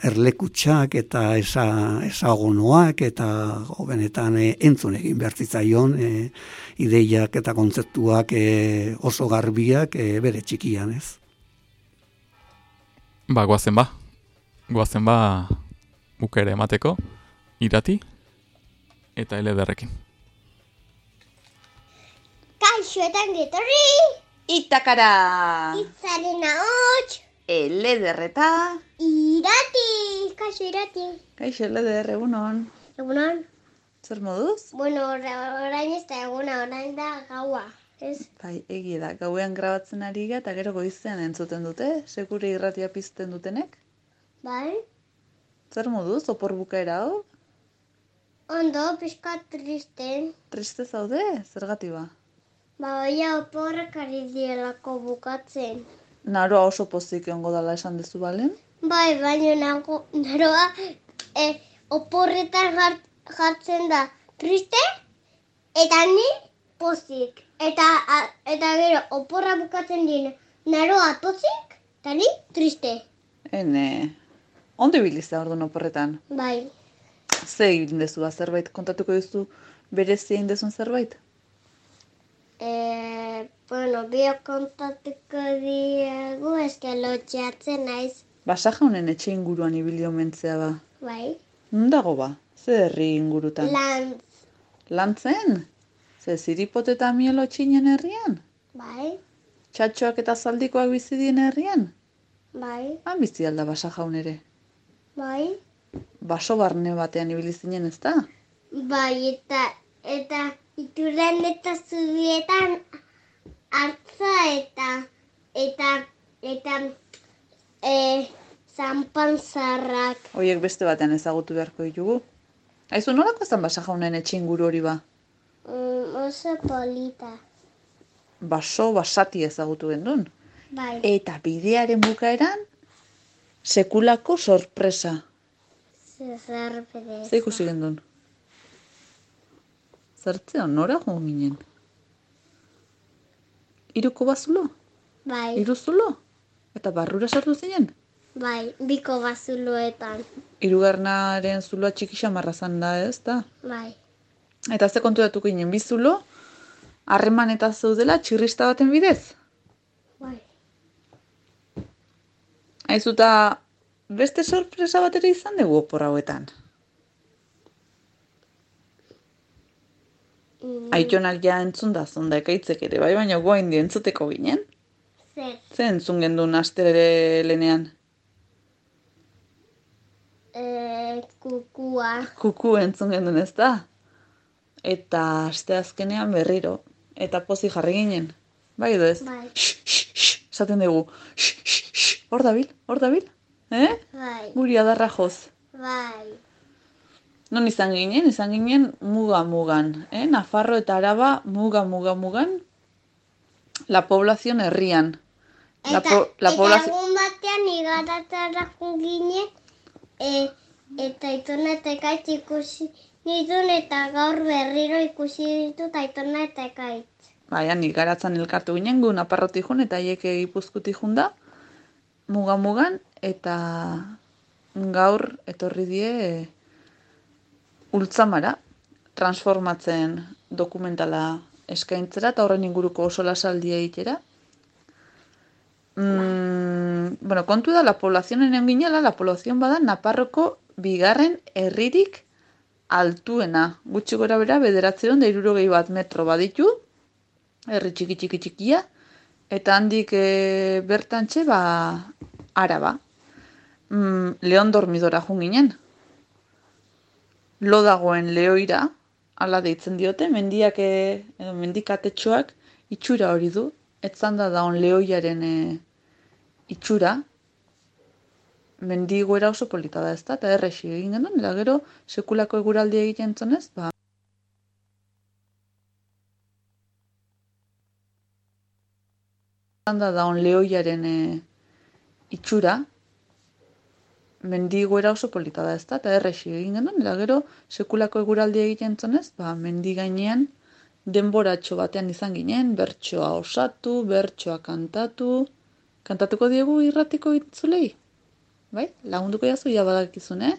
erlekutsak eta esa, esagonoak eta jo, benetan e, entzun egin behar zitzaion e, ideiak eta kontzeptuak e, oso garbiak e, bere txikian, ez? Ba, guazen ba. Guazen ba bukere emateko, irati eta elederrekin. Kaixo eta getorri, Itakara! itzaren ahots, Elederreta! irati, kaixo irati. Kaixo, eleder, egunon. Egunon, Zer moduz? bueno, ora- orain ez da eguna, orain da gaua, ez? Bai, egia da, gauean grabatzen ari gara eta gero goizean entzuten dute, sekure irratia pizten dutenek. Bai? Zer moduz, opor bukaera hau? Ondo, pixka tristen, Triste zaude, zergati ba? Ba, oia oporrak ari dielako bukatzen. Naroa oso pozik egongo dala esan dezu balen? Bai, baina nago, naroa, e, oporretan jart, jartzen da triste, eta ni pozik. Eta, a, eta gero, oporra bukatzen dien, naroa pozik, eta ni triste. Ene, ondo ibilizte orduan oporretan. Bai, Ze egin dezu ba, zerbait kontatuko duzu berezi egin dezun zerbait? E, bueno, bio kontatuko diegu, eske lotxeatzen naiz. Basa jaunen etxe inguruan ibili omentzea ba. Bai, Non dago ba? Ze herri ingurutan? lantz, Lantzen? Ze ziripot eta mielo txinen herrian? bai, Txatxoak eta zaldikoak bizi dien herrian? bai, Han bizi alda basa jaun ere. bai. Baso barne batean ibili zinen ez da? Bai, eta, eta ituran eta zubietan hartza eta, eta, eta, e, zanpan zarrak. Hoiek beste batean ezagutu beharko ditugu. Aizu, nolako zen basa jaunen etxe inguru hori ba? Mm, oso polita. Baso basati ezagutu gendun. Bai, Eta bidearen bukaeran, sekulako sorpresa. zer berez. Ze ikusi gendun? Zertzea, nora jo ginen? Iruko bazulo? Bai, Iru zulo? Eta barrura sartu zinen? bai, biko bazuloetan. Hirugarrenaren zuloa txiki xamarra zan da, ez da? Bai, Eta ze konturatuko ginen, bi zulo, harreman eta zeudela txirrista baten bidez? bai. Aizuta, beste sorpresa bat ere izan dugu opor hauetan. Mm, Aitonak ja entzun da zonda ekaitzek ere, bai, baina guain di entzuteko ginen. zer, Ze entzun gendun astere lenean? e, kukua. Kuku entzun gendun ez da? Eta aste azkenean berriro. Eta pozi jarri ginen. Bai edo ez? Bai, esaten dugu. Hor dabil, hor dabil. Eh? bai, Guri adarra joz. bai. Non izan ginen? Izan ginen muga-mugan. Eh? Nafarro eta Araba muga-muga mugan. La poblazion herrian. La, Eta, po, la eta egun batean igaratara ginen, e, eta ituna eta ekaitz ikusi nituen eta gaur berriro ikusi ditut aitona eta ekaitz. Baina, nik garatzen elkartu ginen, gu naparroti jun, eta hiek gipuzkuti jun da, muga-mugan, eta gaur etorri die e, ultzamara, transformatzen dokumentala eskaintzera, eta horren inguruko oso lasaldia egitera. Mm, bueno, kontu da, la poblazion enen ginela, la poblazion bada, Naparroko bigarren herririk altuena. Gutxi gora bera, bederatzeron da irurogei bat metro baditu, herri txiki txiki txikia, eta handik e, bertantxe, ba, araba. Mm, leon dormidora jun ginen. Lo dagoen leoira, ala deitzen diote, mendiak, e, edo mendikatetxoak itxura hori du. Etzan da daun leoiaren e, itxura, mendi egoera oso polita da ez da, eta errexi egin genuen, eta gero sekulako eguraldi egiten zonez, ba, da daun leoiaren e, itxura, mendi egoera oso polita da ez da, eta errexi egin genuen, eta gero sekulako eguraldi egiten zonez, ba, mendi gainean denboratxo batean izan ginen, bertsoa osatu, bertsoa kantatu, kantatuko diegu irratiko itzulei? Bai, lagunduko jazu ja badakizun, eh?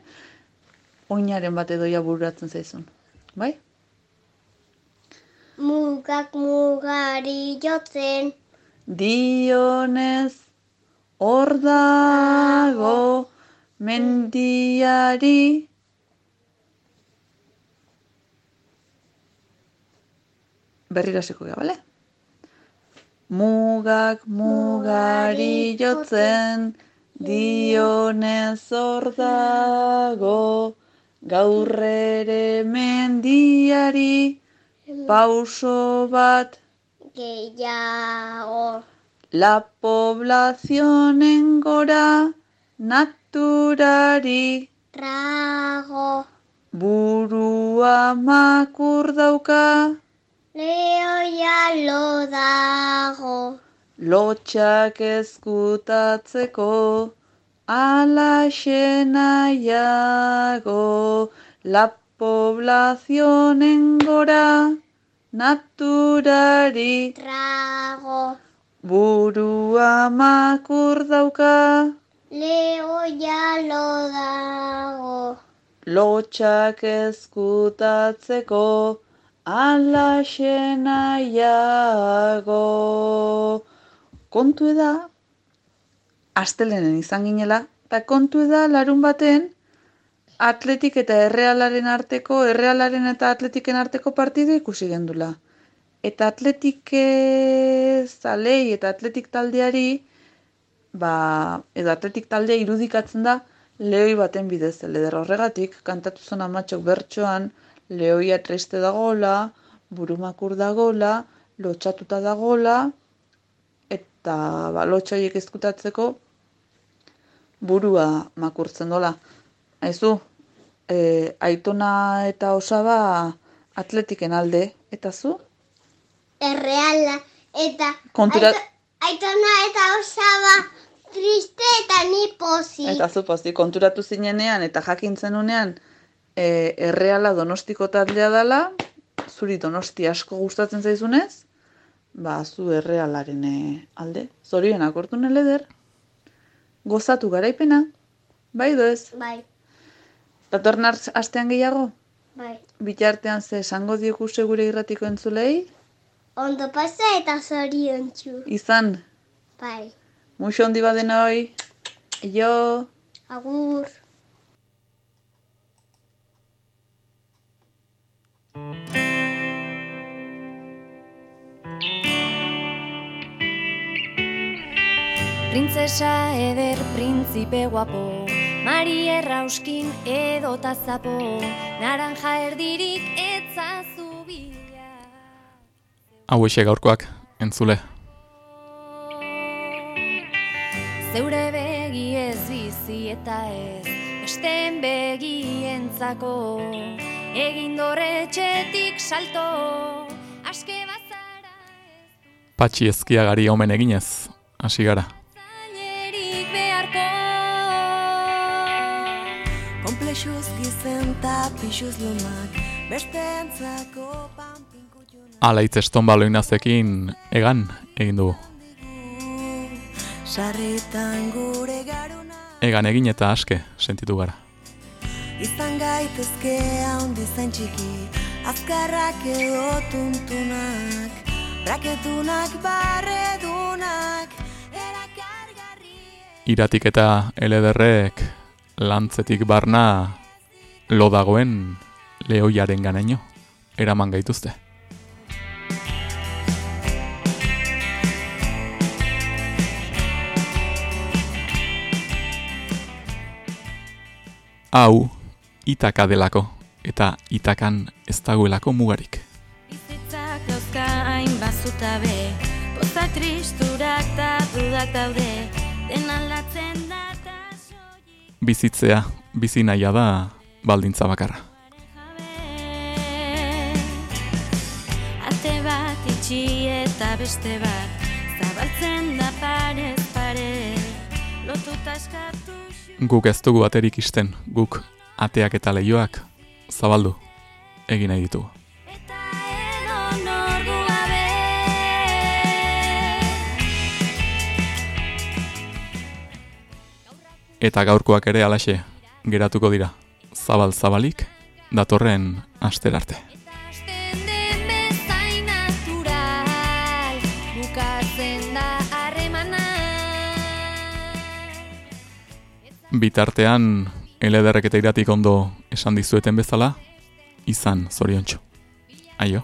Oinaren bat edo ja bururatzen zaizun. Bai? Mugak mugari jotzen, Dionez, hor dago mendiari. Berriro hasiko gara, bale? Mugak mugari jotzen, dionez hor dago, gaur ere mendiari, pauso bat gehiago. La población gora naturari Trago, burua makur dauka. Leoia lo dago. lotxak ezkutatzeko. Ala nahiago. La población gora naturari. Trago, burua makur dauka leoia lo dago. lotxak ezkutatzeko ala nahiago. Kontu da, astelenen izan ginela, eta kontu da larun baten atletik eta errealaren arteko, errealaren eta atletiken arteko partidu ikusi gendula. Eta atletik zalei eta atletik taldeari, ba, edo atletik taldea irudikatzen da lehoi baten bidez, leder horregatik, kantatu zona matxok bertsoan, lehoia triste dagola, burumakur dagola, lotxatuta dagola, eta ba, lotxoiek ezkutatzeko burua makurtzen dola. Aizu, e, aitona eta osaba atletiken alde, eta zu? Erreala eta Kontura- aito- aitona eta osaba triste eta ni pozik. Eta zu pozik, konturatu zinenean eta jakintzen unean e, erreala donostiko taldea dela, zuri donosti asko gustatzen zaizunez, ba, zu errealaren e, alde. Zorionak ordu leder, gozatu garaipena, bai edo ez? Bai, Datorren ar- astean gehiago? bai. Bitartean ze esango diogu segure irratiko entzulei? Ondo pasa eta zorion txu. Izan, Bai, muxo handi baden hoi, jo... agur. Printzesa eder printzipe guapo Mari errauskin edo tazapo Naranja erdirik bila Hau ese gaurkoak, entzule. Zeure begi ez bizi eta ez Besteen begientzako Egin dorretxetik salto Aske bazara Patxi ezkiagari omen eginez, hasi gara. zailerik beharko Komple lexuz gizen ta pixuz lumak, beste entzako panpinkutxuna. Ala hitz estonba loinazekin egan egin dugu. Garuna, Egan egin eta aske sentitu gara. izan gaitezke handi zain txiki, azkarrak edo tuntunak, braketunak barredunak, erakargarri. Iratik eta elederrek lantzetik barna lo dagoen lehoiaren ganaino eraman gaituzte. Hau, itaka delako, eta itakan ez dagoelako mugarik. Bizitzak dauzka hain bazutabe Poza tristurak ta dudak daude Den aldatzen da Bizitzea, bizi nahia da baldintza bakarra. Ate bat itxi eta beste bat Zabaltzen da parez pare Lotuta eskatu Guk ez dugu aterik isten, guk ateak eta leioak zabaldu egin nahi ditugu. Eta gaurkoak ere alaxe geratuko dira. Zabal zabalik datorren asterarte. Bitartean, elederrek eta iratik ondo esan dizueten bezala, izan zoriontxo. Aio.